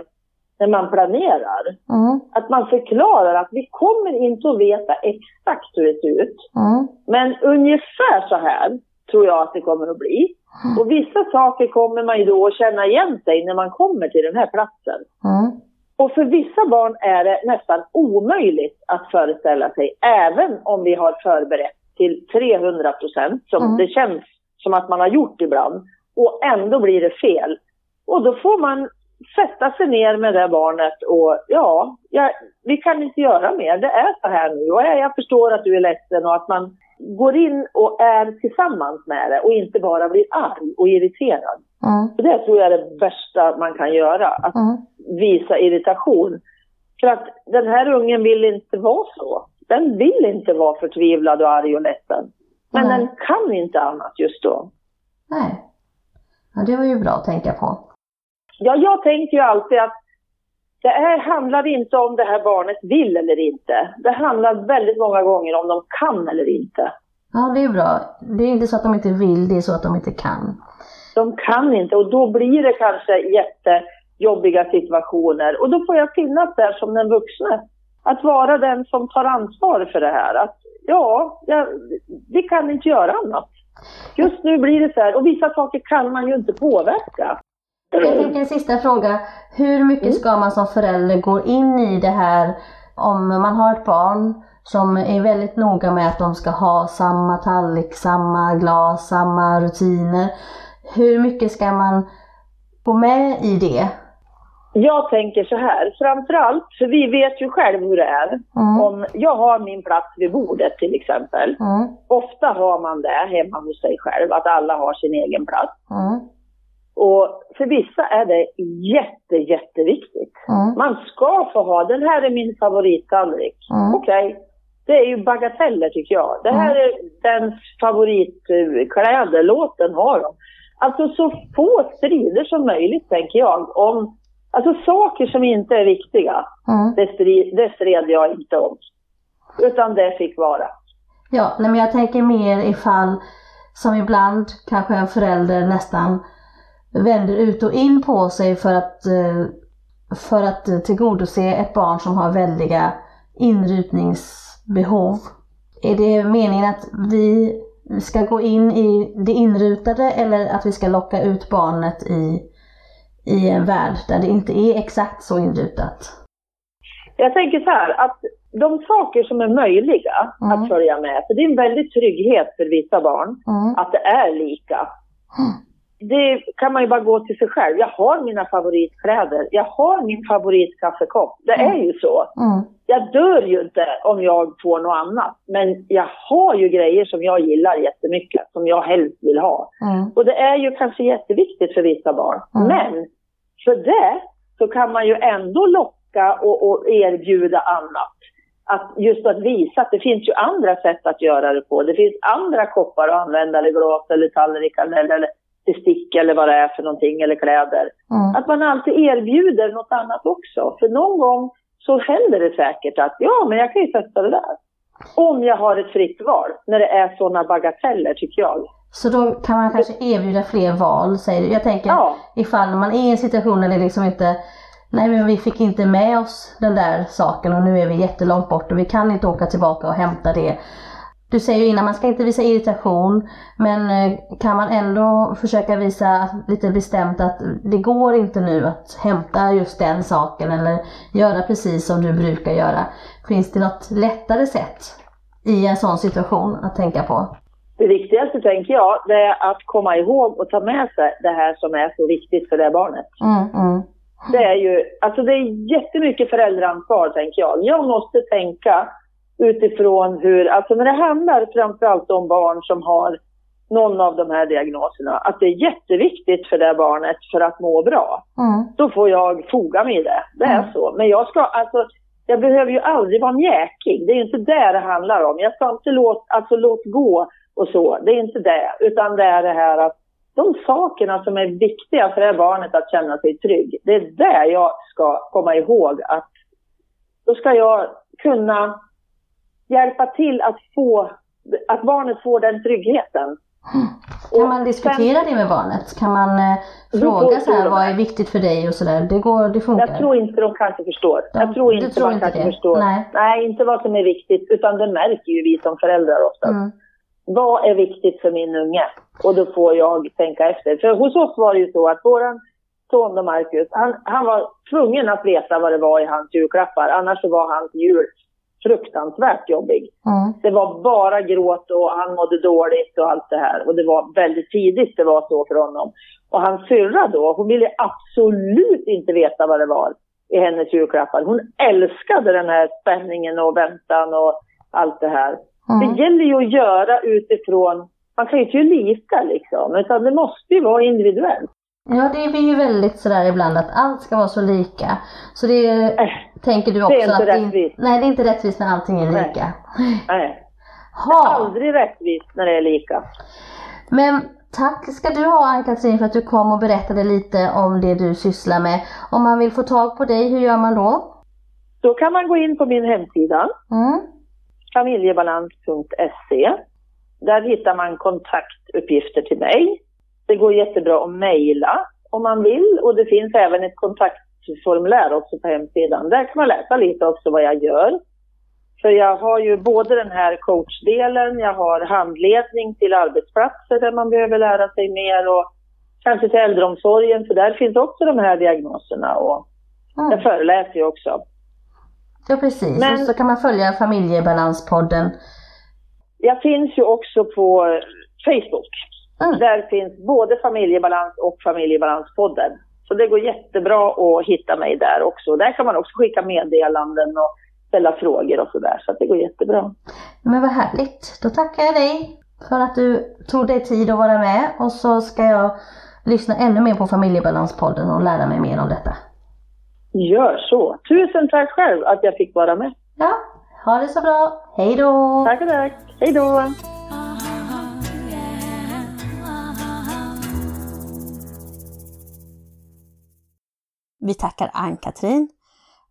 när man planerar. Mm. Att man förklarar att vi kommer inte att veta exakt hur det ser ut. Mm. Men ungefär så här tror jag att det kommer att bli. Och vissa saker kommer man ju då att känna igen sig när man kommer till den här platsen. Mm. Och för vissa barn är det nästan omöjligt att föreställa sig, även om vi har förberett till 300 procent, som Mm. det känns som att man har gjort ibland, och ändå blir det fel. Och då får man sätta sig ner med det barnet och ja, ja, vi kan inte göra mer, det är så här nu. Och jag jag förstår att du är ledsen och att man går in och är tillsammans med det och inte bara blir arg och irriterad. Mm. Det tror jag är det värsta man kan göra, att Mm. visa irritation. För att den här ungen vill inte vara så. Den vill inte vara förtvivlad och arg och ledsen. Men Nej. den kan inte annat just då. Nej. Ja, det var ju bra att tänka på. Ja, jag tänker ju alltid att det här handlar inte om det här barnet vill eller inte. Det handlar väldigt många gånger om de kan eller inte. Ja, det är bra. Det är inte så att de inte vill, det är så att de inte kan. De kan inte och då blir det kanske jättejobbiga situationer. Och då får jag finnas där som den vuxne. Att vara den som tar ansvar för det här. Att ja, ja vi kan inte göra annat. Just nu blir det så här och vissa saker kan man ju inte påverka. Jag tänker en sista fråga. Hur mycket ska man som förälder gå in i det här om man har ett barn som är väldigt noga med att de ska ha samma tallrik, samma glas, samma rutiner. Hur mycket ska man gå med i det? Jag tänker så här, framförallt, för vi vet ju själv hur det är. Mm. Om jag har min plats vid bordet till exempel. Mm. Ofta har man det hemma hos sig själv, att alla har sin egen plats. Mm. Och för vissa är det jätte, jätteviktigt. Mm. Man ska få ha, den här är min favorittallrik. Mm. Okej, det är ju bagateller tycker jag. Det här är dens favoritkläder, låt den ha dem. Alltså så få strider som möjligt tänker jag om, alltså saker som inte är viktiga. Mm. Det, strid, det stred jag inte om. Utan det fick vara. Ja, nej, men jag tänker mer ifall som ibland kanske en förälder nästan vänder ut och in på sig för att, eh, för att tillgodose ett barn som har väldiga inrutningsbehov. Är det meningen att vi ska gå in i det inrutade eller att vi ska locka ut barnet i, i en värld där det inte är exakt så inrutat? Jag tänker så här, att de saker som är möjliga Mm. att följa med, för det är en väldig trygghet för vissa barn Mm. att det är lika. Det kan man ju bara gå till sig själv. Jag har mina favoritkläder, jag har min favoritkaffekopp. Det är ju så. Mm. Jag dör ju inte om jag får något annat. Men jag har ju grejer som jag gillar jättemycket, som jag helst vill ha. Mm. Och det är ju kanske jätteviktigt för vissa barn. Mm. Men för det så kan man ju ändå locka och, och erbjuda annat. Att just att visa att det finns ju andra sätt att göra det på. Det finns andra koppar att använda, eller glas, eller tallrikar, eller, eller bestick, eller vad det är för någonting, eller kläder. Mm. Att man alltid erbjuder något annat också. För någon gång så händer det säkert att ja, men jag kan ju testa det där. Om jag har ett fritt val, när det är sådana bagateller tycker jag. Så då kan man kanske erbjuda fler val, säger du. Jag tänker Ja. ifall man är i en situation där det liksom inte Nej men vi fick inte med oss den där saken och nu är vi jättelångt bort och vi kan inte åka tillbaka och hämta det. Du säger ju innan, man ska inte visa irritation men eh, kan man ändå försöka visa lite bestämt att det går inte nu att hämta just den saken eller göra precis som du brukar göra. Finns det något lättare sätt i en sån situation att tänka på? Det viktigaste tänker jag, det är att komma ihåg och ta med sig det här som är så viktigt för det barnet. Mm, mm, Det är ju, alltså det är jättemycket föräldraansvar tänker jag. Jag måste tänka utifrån hur, alltså när det handlar framförallt om barn som har någon av de här diagnoserna, att det är jätteviktigt för det barnet för att må bra. mm, Då får jag foga mig i det. Det är Mm. så. Men jag ska, alltså, jag behöver ju aldrig vara mjäkig. Det är inte det det handlar om. Jag ska inte låta, alltså låt gå och så. Det är inte det. Utan det är det här att de sakerna som är viktiga för det här barnet att känna sig trygg. Det är det jag ska komma ihåg att då ska jag kunna hjälpa till att få, att barnet får den tryggheten. Kan Och man diskutera det med barnet? Kan man eh, fråga så här, vad är viktigt för dig och sådär? Det går, det funkar. Jag tror inte de kanske förstår. De- jag tror inte tror inte kanske det? förstår. Nej. inte vad som är viktigt, utan det märker ju vi som föräldrar ofta. Mm. Vad är viktigt för min unge? Och då får jag tänka efter. För hos oss var det ju så att våran son Marcus, han, han var tvungen att veta vad det var i hans julklappar. Annars så var hans jul fruktansvärt jobbig. Mm. Det var bara gråt och han mådde dåligt och allt det här. Och det var väldigt tidigt det var så för honom. Och hans syrra då, hon ville absolut inte veta vad det var i hennes julklappar. Hon älskade den här spänningen och väntan och allt det här. Mm. Det gäller ju att göra utifrån, man kan ju inte lika liksom, utan det måste ju vara individuellt. Ja, det är ju väldigt sådär ibland att allt ska vara så lika. Så det är, Äh, tänker du det också är inte att det rättvist. nej, det är inte rättvist när allting är Nej. lika. nej, Ha. aldrig rättvist när det är lika. Men tack ska du ha Ann-Katrin för att du kom och berättade lite om det du sysslar med. Om man vill få tag på dig, hur gör man då? Då kan man gå in på min hemsida, Mm. familjebalans.se. Där hittar man kontaktuppgifter till mig. Det går jättebra att mejla om man vill och det finns även ett kontaktformulär också på hemsidan. Där kan man läsa lite också vad jag gör. För jag har ju både den här coachdelen, jag har handledning till arbetsplatser där man behöver lära sig mer och kanske till äldreomsorgen för där finns också de här diagnoserna och jag Mm. föreläser ju också. Ja precis, Men- och så kan man följa familjebalanspodden. Jag finns ju också på Facebook. Mm. Där finns både familjebalans och familjebalanspodden. Så det går jättebra att hitta mig där också. Där kan man också skicka meddelanden och ställa frågor och sådär. Så det går jättebra. Men vad härligt, då tackar jag dig för att du tog dig tid att vara med och så ska jag lyssna ännu mer på familjebalanspodden och lära mig mer om detta. Gör så. Tusen tack själv att jag fick vara med. Ja, ha det så bra, hej då! Tack och tack. Hej då. Vi tackar Ann-Katrin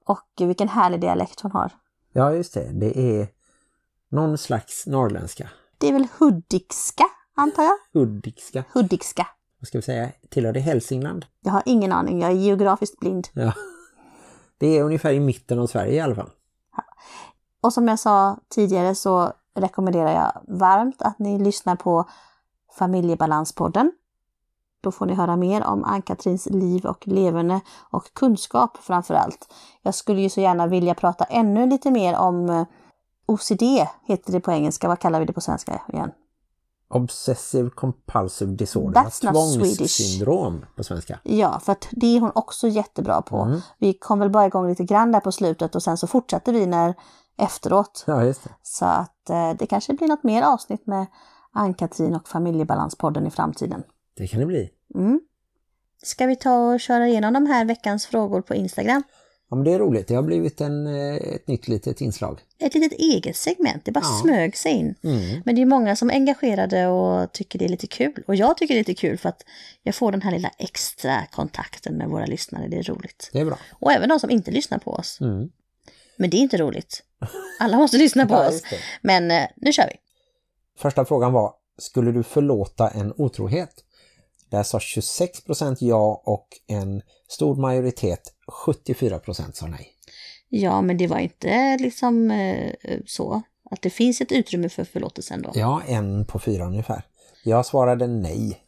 och vilken härlig dialekt hon har. Ja, just det. Det är någon slags norrländska. Det är väl huddikska, antar jag? Huddikska. Huddikska. Vad ska vi säga? Tillhör det Hälsingland? Jag har ingen aning, jag är geografiskt blind. Ja. Det är ungefär i mitten av Sverige i alla fall. Och som jag sa tidigare så rekommenderar jag varmt att ni lyssnar på Familjebalanspodden. Då får ni höra mer om Ann-Katrins liv och leverne och kunskap framför allt. Jag skulle ju så gärna vilja prata ännu lite mer om eh, OCD, heter det på engelska. Vad kallar vi det på svenska igen? Obsessive compulsive disorder. That's. Tvångssyndrom på svenska. Ja, för att det är hon också jättebra på. Mm. Vi kom väl bara igång lite grann där på slutet och sen så fortsatte vi när efteråt. Ja, just det. Så att eh, det kanske blir något mer avsnitt med Ann-Katrin och Familjebalanspodden i framtiden. Det kan det bli. Mm. Ska vi ta och köra igenom de här veckans frågor på Instagram? Ja, men det är roligt. Det har blivit en, eh, ett nytt litet inslag. Ett litet eget segment, det bara Ja. smög sig in. Mm. Men det är många som är engagerade och tycker det är lite kul. Och jag tycker det är lite kul för att jag får den här lilla extra kontakten med våra lyssnare. Det är roligt. Det är bra. Och även de som inte lyssnar på oss. Mm. Men det är inte roligt. Alla måste lyssna på Ja, oss. Men eh, nu kör vi. Första frågan var, skulle du förlåta en otrohet? Där sa 26% ja och en stor majoritet, 74% sa nej. Ja, men det var inte liksom eh, så. Att det finns ett utrymme för förlåtelsen då. Ja, en på fyra ungefär. Jag svarade nej.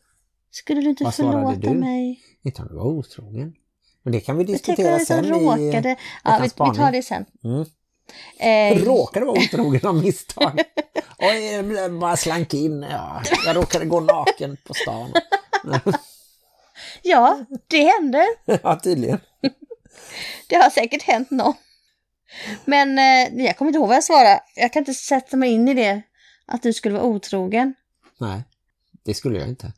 Skulle du inte Vad förlåta du? mig? Inte om du var otrogen. Men det kan vi diskutera sen jag i... råkade... Ja, vi, vi tar det sen. Mm. Eh, Råkade vara otrogen av misstag. Oj, jag bara slank in. Ja, jag råkade gå naken på stan. ja, det hände. Ja, tydligen. Det har säkert hänt någon. Men eh, jag kommer inte ihåg vad jag svarade. Jag kan inte sätta mig in i det. Att du skulle vara otrogen. Nej, det skulle jag inte.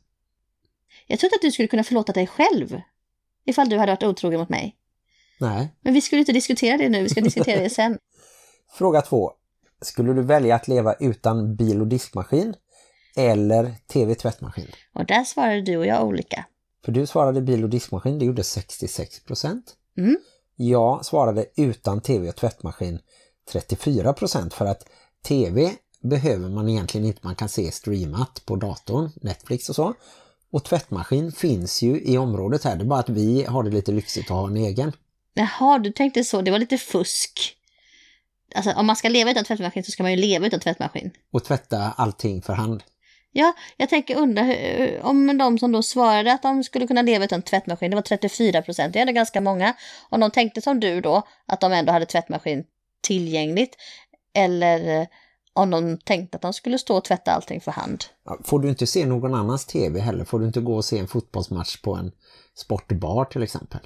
Jag trodde att du skulle kunna förlåta dig själv. Ifall du hade varit otrogen mot mig. Nej. Men vi skulle inte diskutera det nu, vi ska diskutera det sen. Fråga två. Skulle du välja att leva utan bil- och diskmaskin eller tv-tvättmaskin? Och där svarade du och jag olika. För du svarade bil- och diskmaskin, det gjorde 66%. Mm. Jag svarade utan tv och tvättmaskin 34% för att tv behöver man egentligen inte. Man kan se streamat på datorn, Netflix och så. Och tvättmaskin finns ju i området här. Det är bara att vi har det lite lyxigt att ha en egen. Jaha, du tänkte så. Det var lite fusk. Alltså om man ska leva utan tvättmaskin så ska man ju leva utan tvättmaskin. Och tvätta allting för hand. Ja, jag tänker undra hur- om de som då svarade att de skulle kunna leva utan tvättmaskin, det var 34 procent, det är ändå ganska många. Om de tänkte som du då, att de ändå hade tvättmaskin tillgängligt, eller eh, om de tänkte att de skulle stå och tvätta allting för hand. Får du inte se någon annans tv heller? Får du inte gå och se en fotbollsmatch på en sportbar till exempel?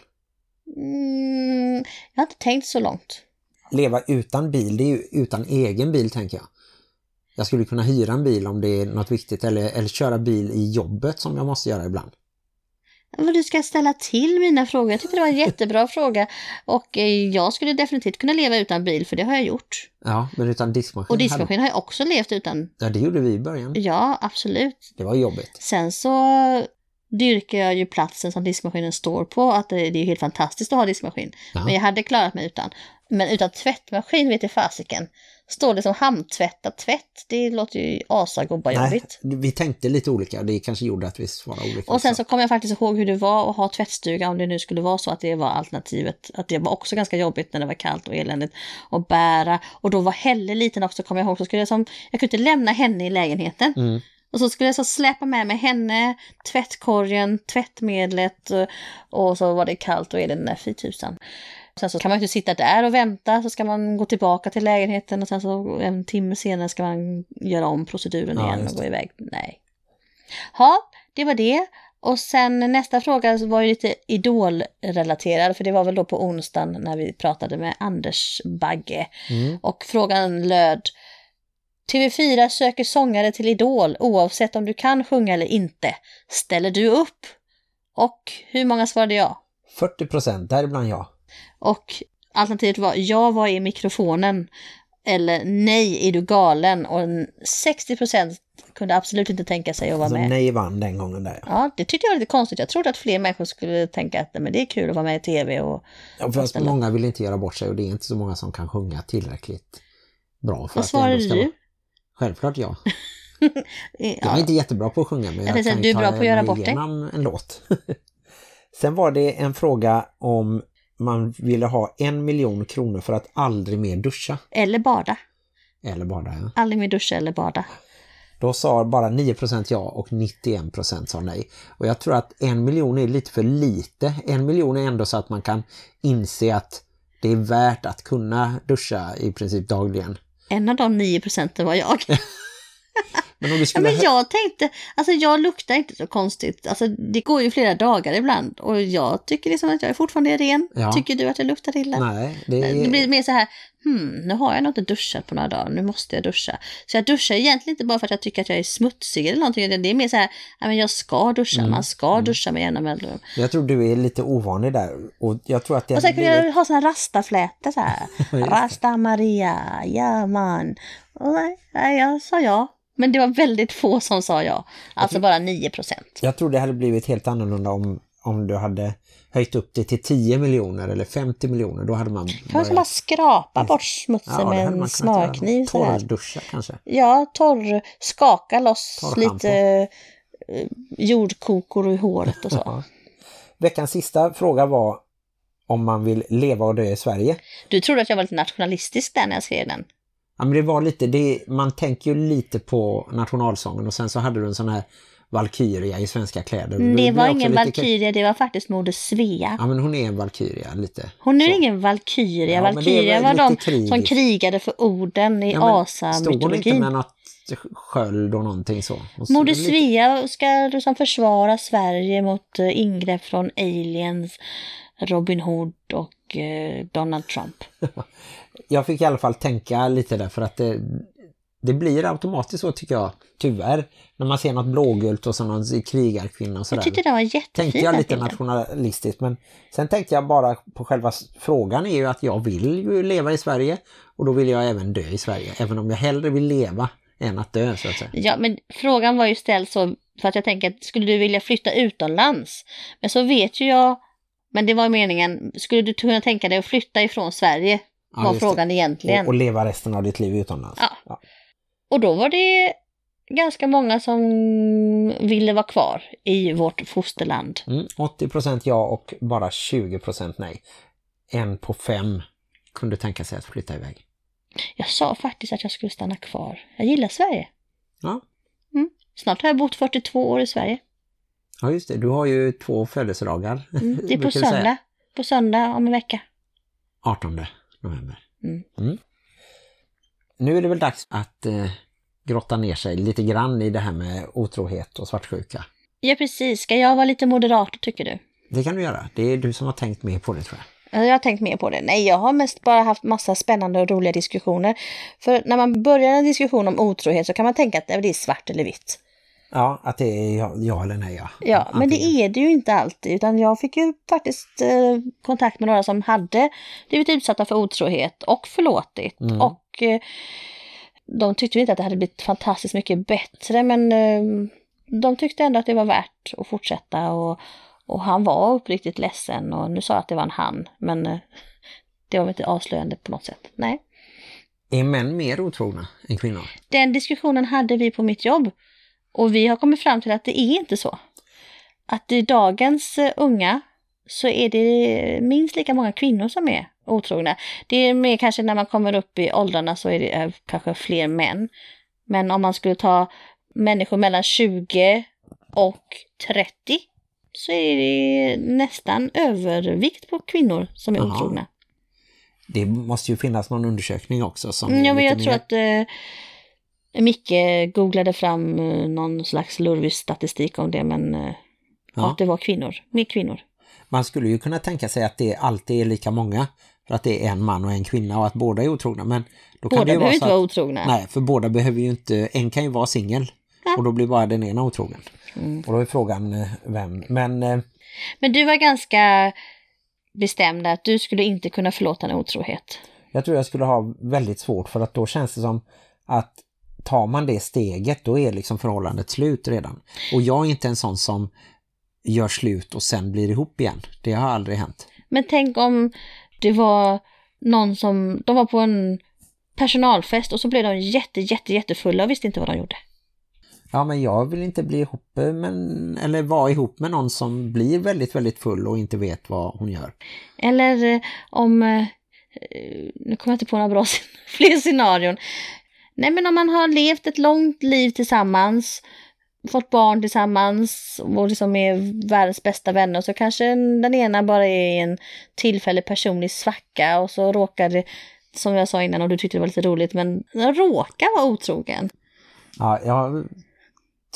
Mm, jag har inte tänkt så långt. Leva utan bil, det är ju utan egen bil tänker jag. Jag skulle kunna hyra en bil om det är något viktigt eller, eller köra bil i jobbet som jag måste göra ibland. Vad du ska ställa till mina frågor. Jag tyckte det var en jättebra fråga. Och eh, jag skulle definitivt kunna leva utan bil, för det har jag gjort. Ja, men utan diskmaskin. Och diskmaskin har jag också levt utan. Ja, det gjorde vi i början. Ja, absolut. Det var jobbigt. Sen så dyrkar jag ju platsen som diskmaskinen står på. Att det, det är helt fantastiskt att ha diskmaskin. Ja. Men jag hade klarat mig utan. Men utan tvättmaskin vet jag fasiken. Står det som handtvättat tvätt? Det låter ju asagobbajobbigt. Vi tänkte lite olika. Det kanske gjorde att vi svarade olika. Och sen så kommer jag faktiskt ihåg hur det var att ha tvättstuga om det nu skulle vara så att det var alternativet. Att det var också ganska jobbigt när det var kallt och eländigt att bära. Och då var Helle liten också kommer jag ihåg. Så skulle jag, som, jag kunde inte lämna henne i lägenheten. Mm. Och så skulle jag så släpa med mig henne, tvättkorgen, tvättmedlet och, och så var det kallt och eländigt där fitusan. Sen så kan man ju inte sitta där och vänta, så ska man gå tillbaka till lägenheten och sen så en timme senare ska man göra om proceduren Ja, igen och gå iväg. Nej. Ja, det var det. Och sen nästa fråga var ju lite idolrelaterad, för det var väl då på onsdagen när vi pratade med Anders Bagge. Mm. Och frågan löd TV4 söker sångare till Idol oavsett om du kan sjunga eller inte. Ställer du upp? Och hur många svarade ja? 40 procent, däribland jag. Och alternativet var ja, vad är mikrofonen? Eller nej, är du galen? Och en 60% kunde absolut inte tänka sig att vara Alltså, med. nej vann den gången där. Ja, det tyckte jag var lite konstigt. Jag trodde att fler människor skulle tänka att men det är kul att vara med i tv. Och... Ja, fast ställa. många vill inte göra bort sig och det är inte så många som kan sjunga tillräckligt bra. För Vad svarade du? vara- Självklart ja. Jag är inte jättebra på att sjunga men jag, tänkte kan du är bra på att göra bort dig. en låt. Sen var det en fråga om man ville ha en miljon kronor för att aldrig mer duscha. Eller bada. Eller bada, ja. Aldrig mer duscha eller bada. Då sa bara 9% ja och 91% sa nej. Och jag tror att en miljon är lite för lite. En miljon är ändå så att man kan inse att det är värt att kunna duscha i princip dagligen. En av de 9 procenten var jag. Men om du Ja, skulle... men jag tänkte, alltså jag luktar inte så konstigt. Alltså det går ju flera dagar ibland och jag tycker liksom att jag är fortfarande ren. Ja. Tycker du att jag luktar illa? Nej, det. Det blir mer så här, hmm, nu har jag nog inte duschat på några dagar, nu måste jag duscha. Så jag duschar egentligen inte bara för att jag tycker att jag är smutsig eller någonting, det är mer så här, ja men jag ska duscha, Mm, man ska duscha med jämna mellanrum. Jag tror du är lite ovanlig där. Och jag tror att det Och sen kunde jag blivit... ha sån här rastaflätor så här. Rasta Maria, ja man. Och nej, jag sa ja. Men det var väldigt få som sa ja. Alltså bara 9 procent. Jag tror det hade blivit helt annorlunda om, om du hade höjt upp det till 10 miljoner eller 50 miljoner. Då hade man Kan man bara skrapa bort smutsen det med en smörkniv. Torrduscha kanske. Ja, torr, skaka loss Torrschampo. lite eh, jordkokor i håret och så. Ja. Veckans sista fråga var om man vill leva och dö i Sverige. Du trodde att jag var lite nationalistisk där när jag skrev den. Ja, men det var lite, det, man tänker ju lite på nationalsången och sen så hade du en sån här Valkyria i svenska kläder. Det blir var ingen lite- Valkyria, det var faktiskt Moder Svea. Ja men hon är en Valkyria lite. Hon är Så. ingen Valkyria. Ja, det Valkyria var de krigiskt. som krigade för orden i Ja, men Stod hon inte Asa-mytologin. med något sköld och någonting så? Och så Moder lite- Svea ska liksom försvara Sverige mot eh, ingrepp från aliens, Robin Hood och eh, Donald Trump. Jag fick i alla fall tänka lite där för att det, det blir automatiskt så tycker jag, tyvärr, när man ser något blågult och så någon krigarkvinna och Jag sådär. tyckte den var jättefin. Tänkte jag lite bilden. nationalistiskt men sen tänkte jag bara på själva frågan är ju att jag vill ju leva i Sverige och då vill jag även dö i Sverige även om jag hellre vill leva än att dö så att säga. Ja, men frågan var ju ställd så för att jag tänker att skulle du vilja flytta utomlands? Men så vet ju jag, men det var meningen, skulle du kunna tänka dig att flytta ifrån Sverige? Ja, var just det. frågan egentligen. Och, och leva resten av ditt liv utomlands. Ja. Och då var det ganska många som ville vara kvar i vårt fosterland. Mm, 80% ja och bara 20% nej. En på fem kunde tänka sig att flytta iväg. Jag sa faktiskt att jag skulle stanna kvar. Jag gillar Sverige. Ja, Snart har jag bott 42 år i Sverige. ja just det. Du har ju två födelsedagar. Mm, det är på söndag. På söndag om en vecka. 18 november. Mm. Nu är det väl dags att eh, grotta ner sig lite grann i det här med otrohet och svartsjuka. Ja, precis. Ska jag vara lite moderator tycker du? Det kan du göra. Det är du som har tänkt mer på det tror jag. Ja, Jag har tänkt mer på det. Nej, jag har mest bara haft massa spännande och roliga diskussioner. För när man börjar en diskussion om otrohet så kan man tänka att det är svart eller vitt. Ja, att det är ja, ja eller nej. Ja, Ja, men det är det ju inte alltid. Utan jag fick ju faktiskt eh, kontakt med några som hade blivit utsatta för otrohet och förlåtit. Mm. Och eh, de tyckte inte att det hade blivit fantastiskt mycket bättre men eh, de tyckte ändå att det var värt att fortsätta. Och, och han var uppriktigt ledsen och nu sa jag att det var en han. Men eh, det var väl inte avslöjande på något sätt. Nej. Är män mer otrogna än kvinnor? Den diskussionen hade vi på mitt jobb. Och vi har kommit fram till att det är inte så. Att i dagens eh, unga så är det minst lika många kvinnor som är otrogna. Det är mer kanske när man kommer upp i åldrarna så är det eh, kanske fler män. Men om man skulle ta människor mellan 20 och 30 så är det nästan övervikt på kvinnor som är Jaha. otrogna. Det måste ju finnas någon undersökning också som Mm, ja, men jag tror mer- att eh, Micke googlade fram eh, någon slags lurvig statistik om det, men eh, Ja. att det var kvinnor, mer kvinnor. Man skulle ju kunna tänka sig att det alltid är lika många för att det är en man och en kvinna och att båda är otrogna. Men då kan Båda det ju behöver inte vara otrogna. Nej, för båda behöver ju inte, en kan ju vara singel Ja. och då blir bara den ena otrogen. Mm. Och då är frågan eh, vem. Men Men du var ganska bestämd att du skulle inte kunna förlåta en otrohet. jag tror jag skulle ha väldigt svårt för att då känns det som att tar man det steget då är liksom förhållandet slut redan. Och jag är inte en sån som gör slut och sen blir ihop igen. Det har aldrig hänt. Men tänk om det var någon som, de var på en personalfest och så blev de jätte, jätte, jättefulla och visste inte vad de gjorde. Ja, men jag vill inte bli ihop med, eller vara ihop med någon som blir väldigt, väldigt full och inte vet vad hon gör. Eller eh, om, eh, eh, nu kommer jag inte på några bra fler scenarion. Nej men om man har levt ett långt liv tillsammans, fått barn tillsammans och liksom är världens bästa vänner så kanske den ena bara är en tillfällig personlig svacka och så råkar det, som jag sa innan och du tyckte det var lite roligt, men råkar vara otrogen. Ja, jag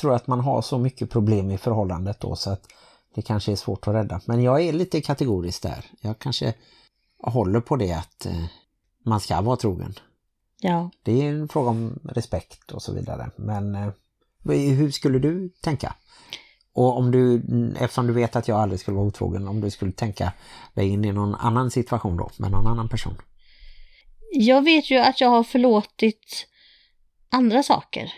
tror att man har så mycket problem i förhållandet då så att det kanske är svårt att rädda. Men jag är lite kategorisk där. Jag kanske håller på det att eh, man ska vara trogen. Ja. Det är en fråga om respekt och så vidare. Men eh, hur skulle du tänka? Och om du, eftersom du vet att jag aldrig skulle vara otrogen, om du skulle tänka dig in i någon annan situation då, med någon annan person. Jag vet ju att jag har förlåtit andra saker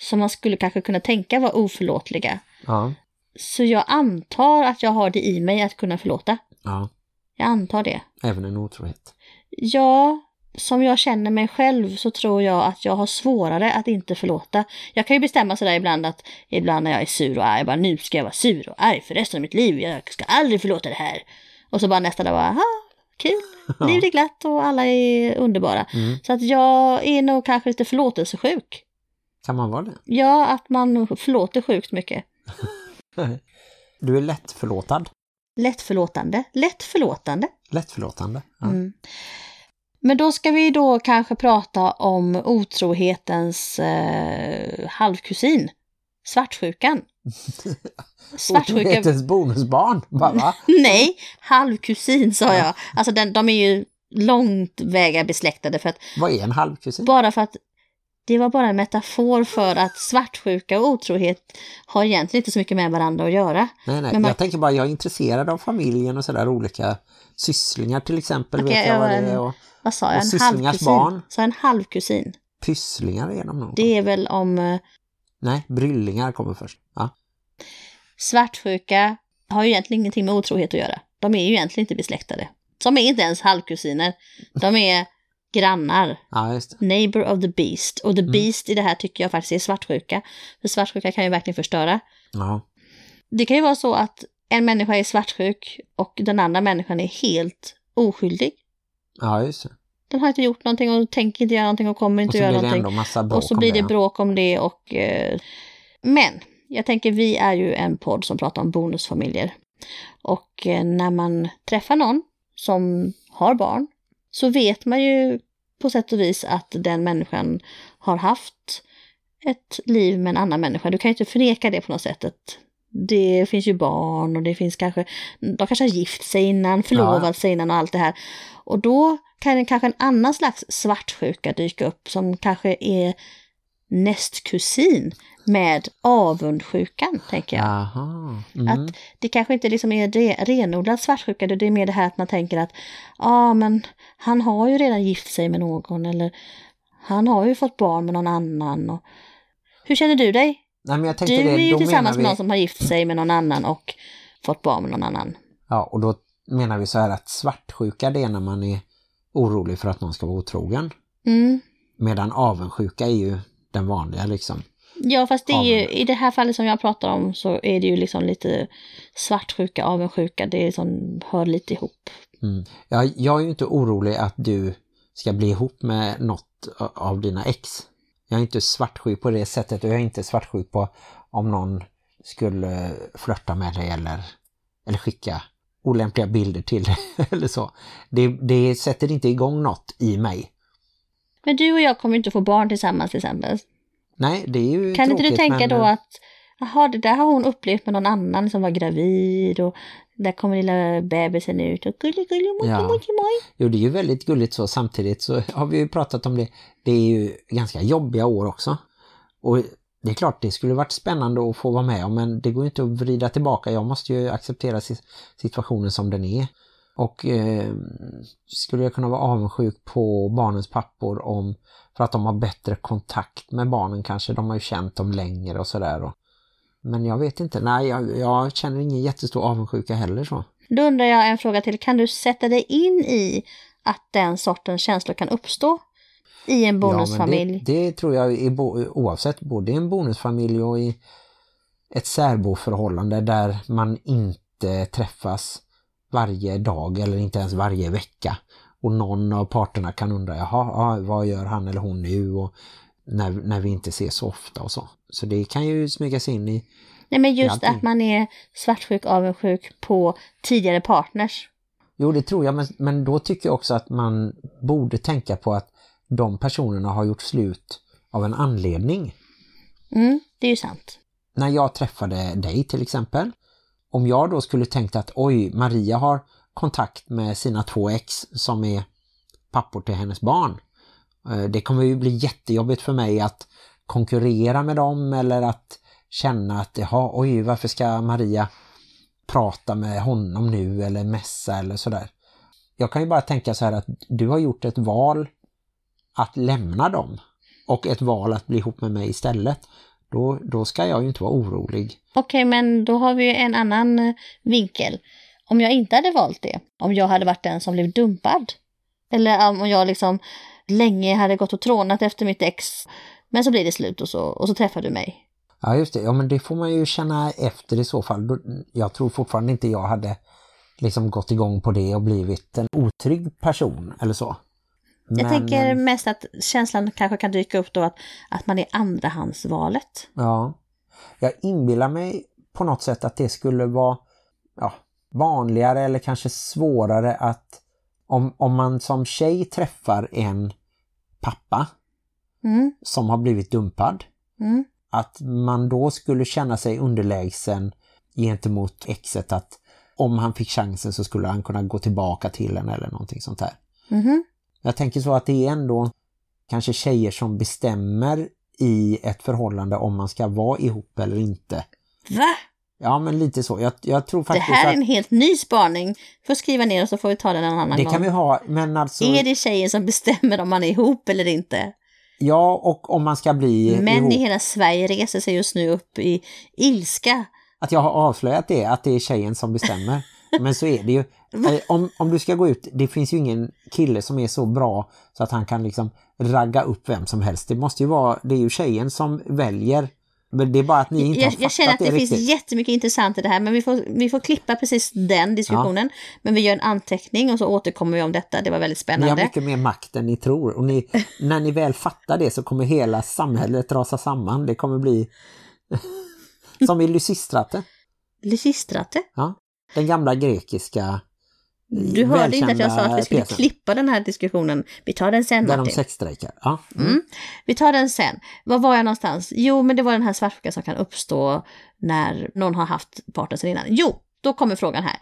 som man skulle kanske kunna tänka var oförlåtliga. Ja. Så jag antar att jag har det i mig att kunna förlåta. Ja, Jag antar det. även en otrohet. Ja, som jag känner mig själv så tror jag att jag har svårare att inte förlåta. Jag kan ju bestämma sådär ibland att ibland när jag är sur och arg, bara nu ska jag vara sur och arg för resten av mitt liv. Jag ska aldrig förlåta det här. Och så bara nästa dag bara, kul, livet är glatt och alla är underbara. Mm. Så att jag är nog kanske lite förlåtelsesjuk. Kan man vara det? Ja, att man förlåter sjukt mycket. Du är lätt förlåtad. Lätt förlåtande. Lätt förlåtande. Lätt förlåtande. Ja. Mm. Men då ska vi då kanske prata om otrohetens eh, halvkusin. Svartsjukan. Svartsjuka... Otrohetens bonusbarn. Va? Nej, halvkusin sa jag. Alltså den, de är ju långt väga besläktade för att Vad är en halvkusin? bara för att det var bara en metafor för att svartsjuka och otrohet har egentligen inte så mycket med varandra att göra. Nej, nej. Men man- Jag tänker bara, jag är intresserad av familjen och sådär olika sysslingar till exempel. Okej, vet jag vad jag det var är. en- Och Vad sa jag? Och En halvkusin. barn. Så en halvkusin. pysslingar är de nog. Det är väl om eh, Nej, bryllingar kommer först. Ja. svartsjuka har ju egentligen ingenting med otrohet att göra. De är ju egentligen inte besläktade. De är inte ens halvkusiner. De är grannar. Ja, just det. Neighbor of the beast. Och the beast i det här tycker jag faktiskt är svartsjuka. För svartsjuka kan ju verkligen förstöra. Ja. Det kan ju vara så att en människa är svartsjuk och den andra människan är helt oskyldig. ja, just det. Den har inte gjort någonting och tänker inte göra någonting och kommer Och inte så göra det någonting. Och så blir det ja. bråk om det och... Eh, men, jag tänker vi är ju en podd som pratar om bonusfamiljer. Och eh, när man träffar någon som har barn så vet man ju på sätt och vis att den människan har haft ett liv med en annan människa. Du kan ju inte förneka det på något sätt. Det finns ju barn och det finns kanske, de kanske har gift sig innan, förlovat Ja. sig innan och allt det här. Och då kan kanske en annan slags svartsjuka dyka upp som kanske är nästkusin med avundsjukan, tänker jag. Mm. Att det kanske inte liksom är re, renodlad svartsjuka, det är mer det här att man tänker att ja, ah, men han har ju redan gift sig med någon eller han har ju fått barn med någon annan. Och... Hur känner du dig? Nej, men jag Du tänkte är det, ju tillsammans menar med någon vi, som har gift sig med någon annan och fått barn med någon annan. Ja, och då menar vi så här att svartsjuka det är när man är orolig för att någon ska vara otrogen. Mm. Medan avundsjuka är ju den vanliga liksom. Ja, fast det är ju, i det här fallet som jag pratar om så är det ju liksom lite svartsjuka, avundsjuka, det är som hör lite ihop. Mm. Jag, jag är ju inte orolig att du ska bli ihop med något av dina ex. Jag är inte svartsjuk på det sättet och jag är inte svartsjuk på om någon skulle flörta med dig eller, eller skicka olämpliga bilder till dig eller så. Det, det sätter inte igång något i mig. Men du och jag kommer inte få barn tillsammans till exempel. Nej, det är ju Kan inte tråkigt, du tänka men, då eh, att jaha, det där har hon upplevt med någon annan som var gravid och där kommer lilla bebisen ut och gulli gulli moj Ja. moj moj. Jo, det är ju väldigt gulligt så. Samtidigt så har vi ju pratat om det. Det är ju ganska jobbiga år också. Och det är klart, det skulle varit spännande att få vara med om, men det går ju inte att vrida tillbaka. Jag måste ju acceptera si- situationen som den är. Och eh, skulle jag kunna vara avundsjuk på barnens pappor om för att de har bättre kontakt med barnen kanske. De har ju känt dem längre och sådär. Men jag vet inte. Nej, jag, jag känner ingen jättestor avundsjuka heller så. Då undrar jag en fråga till. Kan du sätta dig in i att den sortens känslor kan uppstå i en bonusfamilj? Ja, det, det tror jag är bo, oavsett både i en bonusfamilj och i ett särboförhållande där man inte träffas varje dag eller inte ens varje vecka. Och någon av parterna kan undra, jaha, ja, vad gör han eller hon nu? Och när, när vi inte ses så ofta och så. Så det kan ju smyga sig in i, Nej, men just att man är svartsjuk, avundsjuk på tidigare partners. jo det tror jag, men, men då tycker jag också att man borde tänka på att de personerna har gjort slut av en anledning. Mm, det är ju sant. när jag träffade dig till exempel, om jag då skulle tänkt att oj, Maria har kontakt med sina två ex som är pappor till hennes barn. Eh, det kommer ju bli jättejobbigt för mig att konkurrera med dem eller att känna att jaha, oj, varför ska Maria prata med honom nu eller mässa eller sådär. Jag kan ju bara tänka så här att du har gjort ett val att lämna dem och ett val att bli ihop med mig istället. Då, då ska jag ju inte vara orolig. Okej, men då har vi en annan eh, vinkel. Om jag inte hade valt det, om jag hade varit den som blev dumpad. Eller om jag liksom länge hade gått och trånat efter mitt ex. Men så blir det slut och så, och så träffar du mig. Ja just det, ja men det får man ju känna efter i så fall. Jag tror fortfarande inte jag hade liksom gått igång på det och blivit en otrygg person eller så. Jag Men, tänker eh, mest att känslan kanske kan dyka upp då att, att man är andrahandsvalet. Ja. Jag inbillar mig på något sätt att det skulle vara ja, vanligare eller kanske svårare att om, om man som tjej träffar en pappa Mm, som har blivit dumpad mm. att man då skulle känna sig underlägsen gentemot exet att om han fick chansen så skulle han kunna gå tillbaka till en eller någonting sånt här. mhm. Jag tänker så att det är ändå kanske tjejer som bestämmer i ett förhållande om man ska vara ihop eller inte. Va? Ja, men lite så. Jag, jag tror Det faktiskt här är en helt ny spaning. Får skriva ner och så får vi ta den en annan det gång. kan vi ha, men alltså Är det tjejen som bestämmer om man är ihop eller inte? ja, och om man ska bli Män ihop, i hela Sverige reser sig just nu upp i ilska. att jag har avslöjat det, att det är tjejen som bestämmer. Men så är det ju. Eh, Om, om du ska gå ut, det finns ju ingen kille som är så bra så att han kan liksom ragga upp vem som helst. Det måste ju vara, det är ju tjejen som väljer. Men det är bara att ni inte har Jag, fattat jag känner att det, det finns riktigt. jättemycket intressant i det här, men vi får, vi får klippa precis den diskussionen. Men vi gör en anteckning och så återkommer vi om detta. Det var väldigt Ni har spännande. mycket mer makt än ni tror. Och ni, när ni väl fattar det så kommer hela samhället rasa samman. Det kommer bli som i Lysistrate. Lysistrate. Ja, den gamla grekiska Du hörde inte att jag sa att vi skulle pjäsen, klippa den här diskussionen. Vi tar den sen, Där de Martin. sexstrejkar. Ja. Mm. Vi tar den sen. Var var jag någonstans? Jo, men det var den här svartsjukan som kan uppstå när någon har haft partner sedan innan. Jo, då kommer frågan här.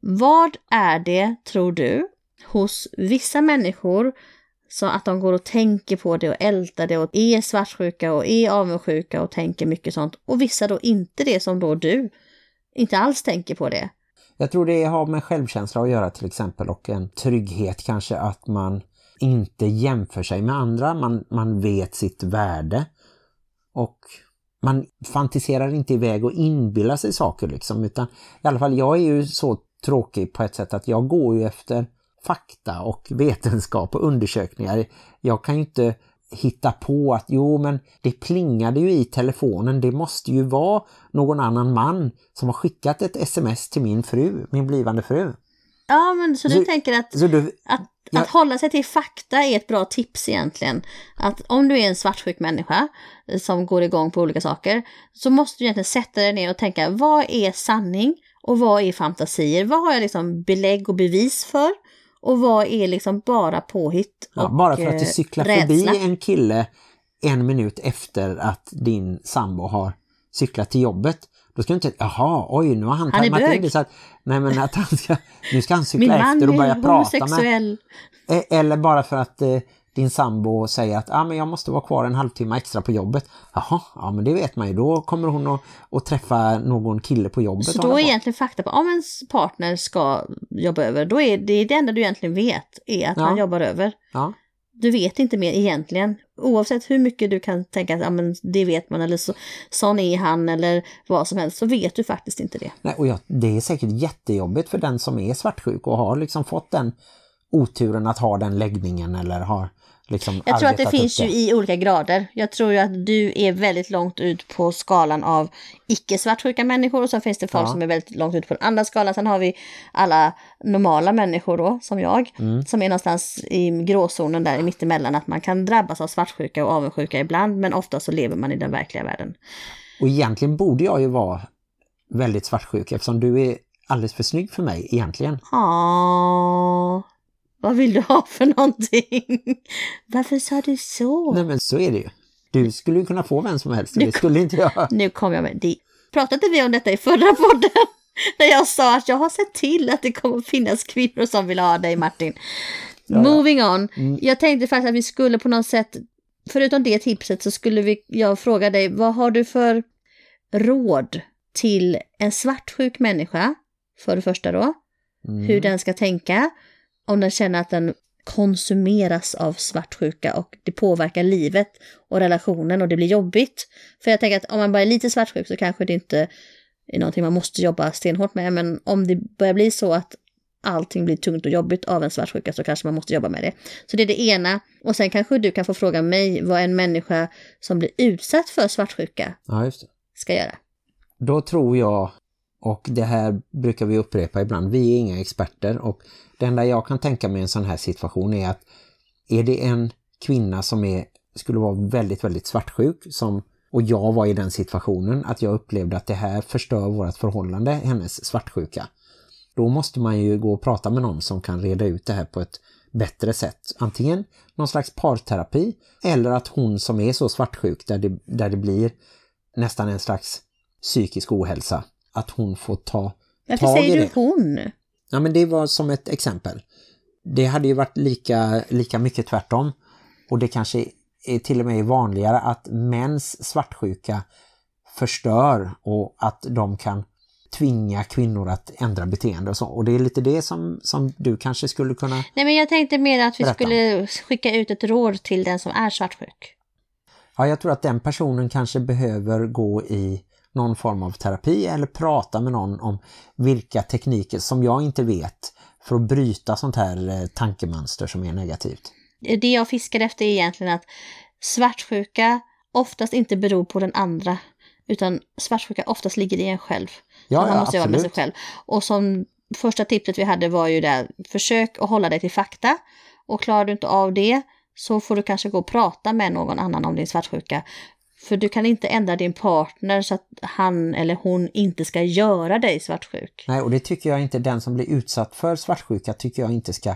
Vad är det, tror du, hos vissa människor så att de går och tänker på det och ältar det och är svartsjuka och är avundsjuka och tänker mycket sånt och vissa då inte det som då du inte alls tänker på det. Jag tror det har med självkänsla att göra till exempel och en trygghet kanske att man inte jämför sig med andra. Man, man vet sitt värde och man fantiserar inte iväg och inbillar sig saker liksom utan i alla fall jag är ju så tråkig på ett sätt att jag går ju efter fakta och vetenskap och undersökningar. Jag kan ju inte hitta på att jo men det plingade ju i telefonen. Det måste ju vara någon annan man som har skickat ett sms till min fru, min blivande fru. Ja, men så du Så- tänker att du, Att, Jag- att hålla sig till fakta är ett bra tips egentligen. Att om du är en svartsjuk människa eh, som går igång på olika saker så måste du egentligen sätta dig ner och tänka vad är sanning och vad är fantasier? Vad har jag liksom belägg och bevis för? Och vad är liksom bara påhitt och ja, bara för att du eh, cyklar rädsla? förbi en kille en minut efter att din sambo har cyklat till jobbet då ska du inte, jaha, oj, nu har han Han är tajmat in det så att, nej men att han ska, nu ska han Min cykla man efter och börja är prata med, homosexuell. E- Eller bara för att eh, din sambo säger att ah, men jag måste vara kvar en halvtimme extra på jobbet. Jaha, ja men det vet man ju. Då kommer hon att, att träffa någon kille på jobbet. Så då är egentligen fakta på om ens partner ska jobba över, då är det, det enda du egentligen vet är att Ja. han jobbar över. Ja. Du vet inte mer egentligen. Oavsett hur mycket du kan tänka att ja, men det vet man eller så, sån är han eller vad som helst så vet du faktiskt inte det. Nej, och ja, det är säkert jättejobbigt för den som är svartsjuk och har liksom fått den oturen att ha den läggningen eller har liksom Jag tror att det finns upp ju i olika grader. Jag tror ju att du är väldigt långt ut på skalan av icke-svartsjuka människor och så finns det folk Ja. som är väldigt långt ut på den andra skalan. Sen har vi alla normala människor då, som jag, Mm. som är någonstans i gråzonen där i mittemellan. Att man kan drabbas av svartsjuka och avundsjuka ibland, men ofta så lever man i den verkliga världen. Och egentligen borde jag ju vara väldigt svartsjuk eftersom du är alldeles för snygg för mig egentligen. Åh, vad vill du ha för någonting? Varför sa du så? Nej men så är det ju. Du skulle ju kunna få vem som helst, det skulle inte jag. Nu kom jag med det. Pratade vi om detta i förra podden? Där jag sa att jag har sett till att det kommer att finnas kvinnor som vill ha dig Martin. ja. Moving on. Mm. Jag tänkte faktiskt att vi skulle på något sätt, förutom det tipset så skulle vi, jag fråga dig, vad har du för råd till en svartsjuk människa? För det första då, Mm. hur den ska tänka, om den känner att den konsumeras av svartsjuka och det påverkar livet och relationen och det blir jobbigt. För jag tänker att om man bara är lite svartsjuk så kanske det inte är någonting man måste jobba stenhårt med, men om det börjar bli så att allting blir tungt och jobbigt av en svartsjuka så kanske man måste jobba med det. Så det är det ena. Och sen kanske du kan få fråga mig vad en människa som blir utsatt för svartsjuka Ja, ska göra. Då tror jag, och det här brukar vi upprepa ibland, vi är inga experter och det enda jag kan tänka mig i en sån här situation är att är det en kvinna som är, skulle vara väldigt, väldigt svartsjuk som, och jag var i den situationen att jag upplevde att det här förstör vårt förhållande, hennes svartsjuka. Då måste man ju gå och prata med någon som kan reda ut det här på ett bättre sätt. Antingen någon slags parterapi eller att hon som är så svartsjuk där det, där det blir nästan en slags psykisk ohälsa. Att hon får ta Varför tag i säger du det. hon? Ja men det var som ett exempel. Det hade ju varit lika, lika mycket tvärtom. Och det kanske är till och med vanligare att mäns svartsjuka förstör och att de kan tvinga kvinnor att ändra beteende och så. Och det är lite det som, som du kanske skulle kunna... Nej men jag tänkte mer att vi Berätta. skulle skicka ut ett råd till den som är svartsjuk. Ja, jag tror att den personen kanske behöver gå i någon form av terapi eller prata med någon om vilka tekniker som jag inte vet för att bryta sånt här eh, tankemönster som är negativt. Det jag fiskar efter är egentligen att svartsjuka oftast inte beror på den andra utan svartsjuka oftast ligger i en själv. Ja, man ja, måste jobba med sig själv. Och som första tipset vi hade var ju där, försök att hålla dig till fakta. Och klarar du inte av det så får du kanske gå och prata med någon annan om din svartsjuka. För du kan inte ändra din partner så att han eller hon inte ska göra dig svartsjuk. Nej, och det tycker jag inte den som blir utsatt för svartsjuka tycker jag inte ska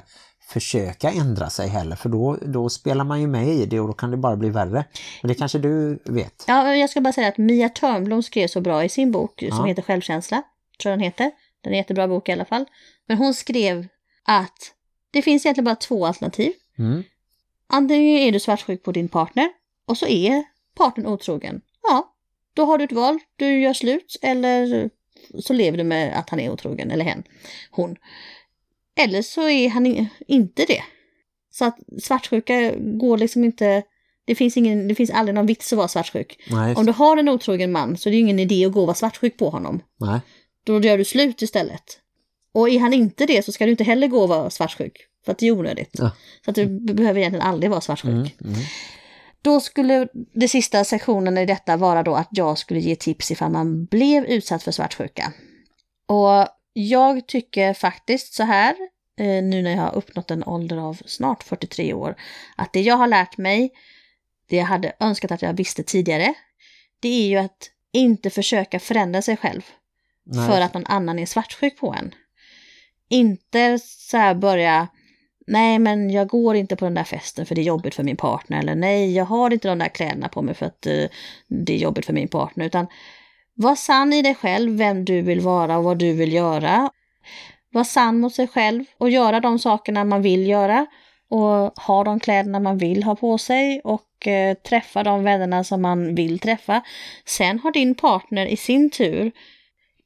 försöka ändra sig heller för då, då spelar man ju med i det och då kan det bara bli värre. Men det kanske du vet. Ja, jag ska bara säga att Mia Törnblom skrev så bra i sin bok Ja. som heter Självkänsla, tror jag den heter. Den är en jättebra bok i alla fall. Men hon skrev att det finns egentligen bara två alternativ. Mm. Antingen är du svartsjuk på din partner och så är partnern otrogen. Ja, då har du ett val. Du gör slut eller så lever du med att han är otrogen eller hen, hon. Eller så är han inte det. Så att svartsjuka går liksom inte... Det finns, ingen, det finns aldrig någon vits att vara svartsjuk. Nej, Om du har en otrogen man så är det ju ingen idé att gå och vara svartsjuk på honom. nej. Då gör du slut istället. Och är han inte det så ska du inte heller gå och vara svartsjuk. För att det är onödigt. Ja. Så att du behöver egentligen aldrig vara svartsjuk. Mm, mm. Då skulle det sista sektionen i detta vara då att jag skulle ge tips ifall man blev utsatt för svartsjuka. Och jag tycker faktiskt så här, eh, nu när jag har uppnått en ålder av snart 43 år, att det jag har lärt mig, det jag hade önskat att jag visste tidigare, det är ju att inte försöka förändra sig själv Nej. för att någon annan är svartsjuk på en. Inte så här börja, nej men jag går inte på den där festen för det är jobbigt för min partner, eller nej jag har inte de där kläderna på mig för att eh, det är jobbigt för min partner, utan var sann i dig själv, vem du vill vara och vad du vill göra. Var sann mot sig själv och göra de sakerna man vill göra och ha de kläderna man vill ha på sig och eh, träffa de vännerna som man vill träffa. Sen har din partner i sin tur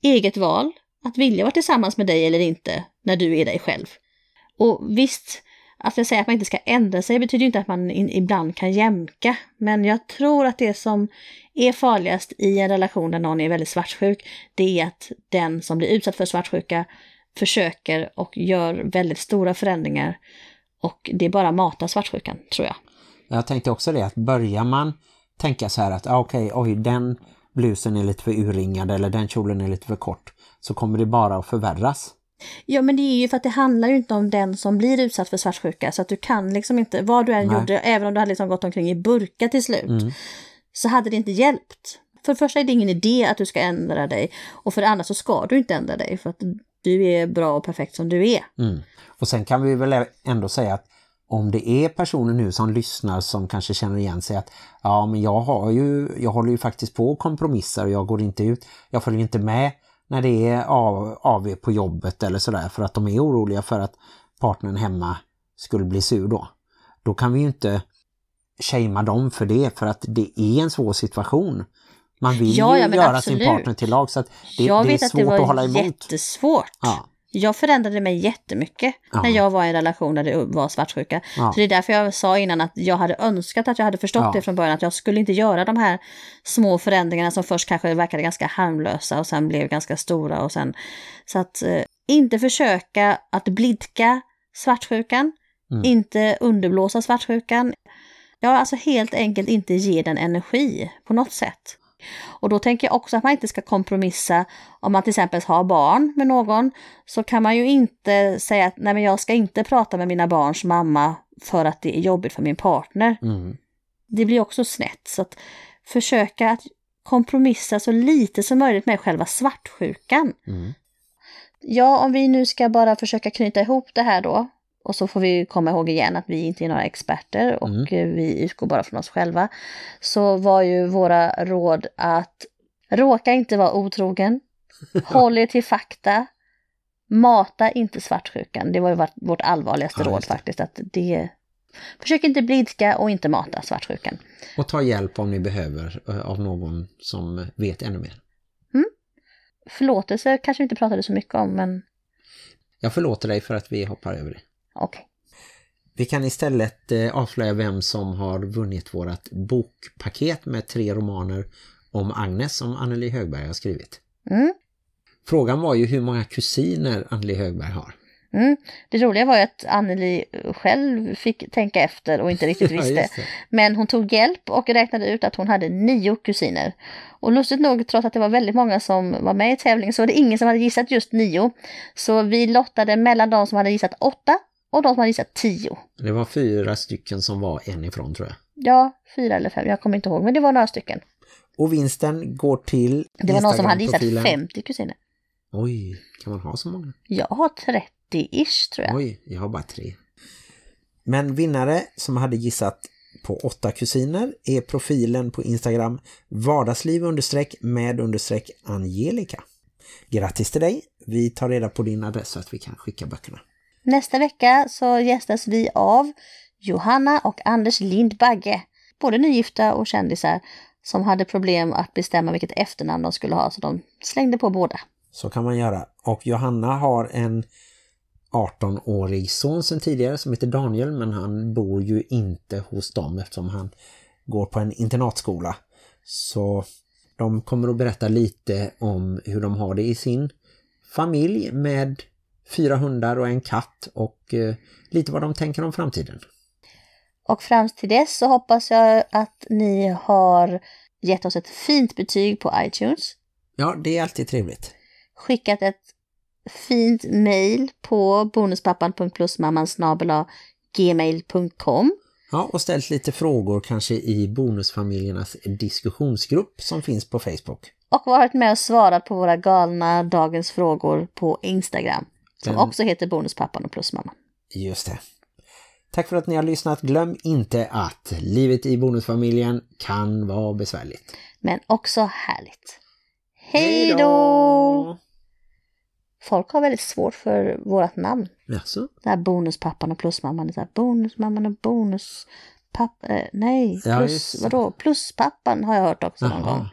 eget val att vilja vara tillsammans med dig eller inte när du är dig själv. Och visst, att jag säger att man inte ska ändra sig betyder ju inte att man in, ibland kan jämka. Men jag tror att det som är farligast i en relation där någon är väldigt svartsjuk, det är att den som blir utsatt för svartsjuka försöker och gör väldigt stora förändringar. Och det bara matar svartsjukan, tror jag. Jag tänkte också det att börjar man tänka så här att ah, okej, oj den blusen är lite för urringad eller den kjolen är lite för kort så kommer det bara att förvärras. Ja, men det är ju för att det handlar ju inte om den som blir utsatt för svartsjuka. Så att du kan liksom inte, vad du än Nej. gjorde, även om du hade liksom gått omkring i burka till slut, Mm. så hade det inte hjälpt. För det första är det ingen idé att du ska ändra dig. Och för det andra så ska du inte ändra dig för att du är bra och perfekt som du är. Mm. Och sen kan vi väl ändå säga att om det är personer nu som lyssnar som kanske känner igen sig att ja men jag har ju jag håller ju faktiskt på och kompromissar och jag går inte ut, jag följer inte med när det är av, AV på jobbet eller sådär för att de är oroliga för att partnern hemma skulle bli sur då. Då kan vi ju inte shamea dem för det för att det är en svår situation. Man vill Ja, ju ja, göra absolut. sin partner till lag så att det, jag det är vet att svårt det var att hålla emot. jättesvårt. Ja. Jag förändrade mig jättemycket Ja. när jag var i en relation där det var svartsjuka. Ja. Så det är därför jag sa innan att jag hade önskat att jag hade förstått Ja. det från början. Att jag skulle inte göra de här små förändringarna som först kanske verkade ganska harmlösa och sen blev ganska stora. Och sen, så att eh, inte försöka att blidka svartsjukan. Mm. Inte underblåsa svartsjukan. Ja, alltså helt enkelt inte ge den energi på något sätt. Och då tänker jag också att man inte ska kompromissa om man till exempel har barn med någon så kan man ju inte säga att nej men jag ska inte prata med mina barns mamma för att det är jobbigt för min partner. Mm. Det blir också snett. Så att försöka att kompromissa så lite som möjligt med själva svartsjukan. Mm. Ja, om vi nu ska bara försöka knyta ihop det här då. Och så får vi komma ihåg igen att vi inte är några experter och Mm. eh, vi utgår bara från oss själva. Så var ju våra råd att råka inte vara otrogen, håll er till fakta, mata inte svartsjukan. Det var ju vårt- allvarligaste Ja, råd faktiskt. Att det, försök inte blidka och inte mata svartsjukan. Och ta hjälp om ni behöver eh, av någon som vet ännu mer. Förlåtelse kanske vi inte pratade så mycket om, men Jag förlåter dig för att vi hoppar över det. Okej. Vi kan istället eh, avslöja vem som har vunnit vårt bokpaket med tre romaner om Agnes som Anneli Högberg har skrivit. Mm. Frågan var ju hur många kusiner Anneli Högberg har. Mm. Det roliga var ju att Anneli själv fick tänka efter och inte riktigt Ja, visste. det. Men hon tog hjälp och räknade ut att hon hade nio kusiner. Och lustigt nog, trots att det var väldigt många som var med i tävlingen, så var det ingen som hade gissat just nio. Så vi lottade mellan de som hade gissat åtta och de som hade gissat tio. Det var fyra stycken som var en ifrån tror jag. Ja, fyra eller fem, jag kommer inte ihåg, men det var några stycken. Och vinsten går till Det var någon som hade gissat Instagram-profilen. 50 kusiner. Oj, kan man ha så många? Jag har 30-ish tror jag. Oj, jag har bara tre. Men vinnare som hade gissat på åtta kusiner är profilen på Instagram vardagsliv understreck med understreck Angelica. Grattis till dig. Vi tar reda på din adress så att vi kan skicka böckerna. Nästa vecka så gästas vi av Johanna och Anders Lindbagge. Både nygifta och kändisar som hade problem att bestämma vilket efternamn de skulle ha så de slängde på båda. Så kan man göra. Och Johanna har en 18-årig son sedan tidigare som heter Daniel men han bor ju inte hos dem eftersom han går på en internatskola. Så de kommer att berätta lite om hur de har det i sin familj med fyra hundar och en katt och eh, lite vad de tänker om framtiden. Och fram till dess så hoppas jag att ni har gett oss ett fint betyg på iTunes. Ja, det är alltid trevligt. Skickat ett fint mail på bonuspappan.plusmamman.gmail.com Ja, och ställt lite frågor kanske i bonusfamiljernas diskussionsgrupp som finns på Facebook. och varit med och svarat på våra galna dagens frågor på Instagram. Som Den- också heter Bonuspappan och Plusmamman. Just det. Tack för att ni har lyssnat. Glöm inte att livet i bonusfamiljen kan vara besvärligt. Men också härligt. Hej då! Folk har väldigt svårt för vårt namn. Jaså? Det här bonuspappan och plusmamman. Det är så här bonusmamman och bonuspappan. Eh, nej, Ja, plus, det. vadå? Pluspappan har jag hört också någon gång.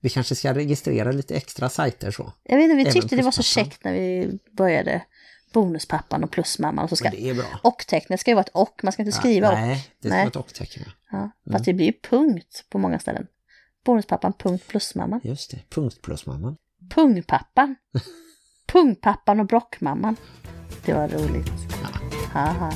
Vi kanske ska registrera lite extra sajter så. Jag vet inte, vi Även tyckte det var så käckt när vi började bonuspappan och plusmamman. Och så ska det är bra. och-tecknet ska ju vara ett och, man ska inte skriva ja, och. Nej, det ska Nej. vara ett och-tecken. ja. Ja, fast det blir ju punkt på många ställen. Bonuspappan, punkt, plusmamman. Just det. Punkt plus mamman. Pungpappan. Pungpappan och brockmamman. Det var roligt. Haha.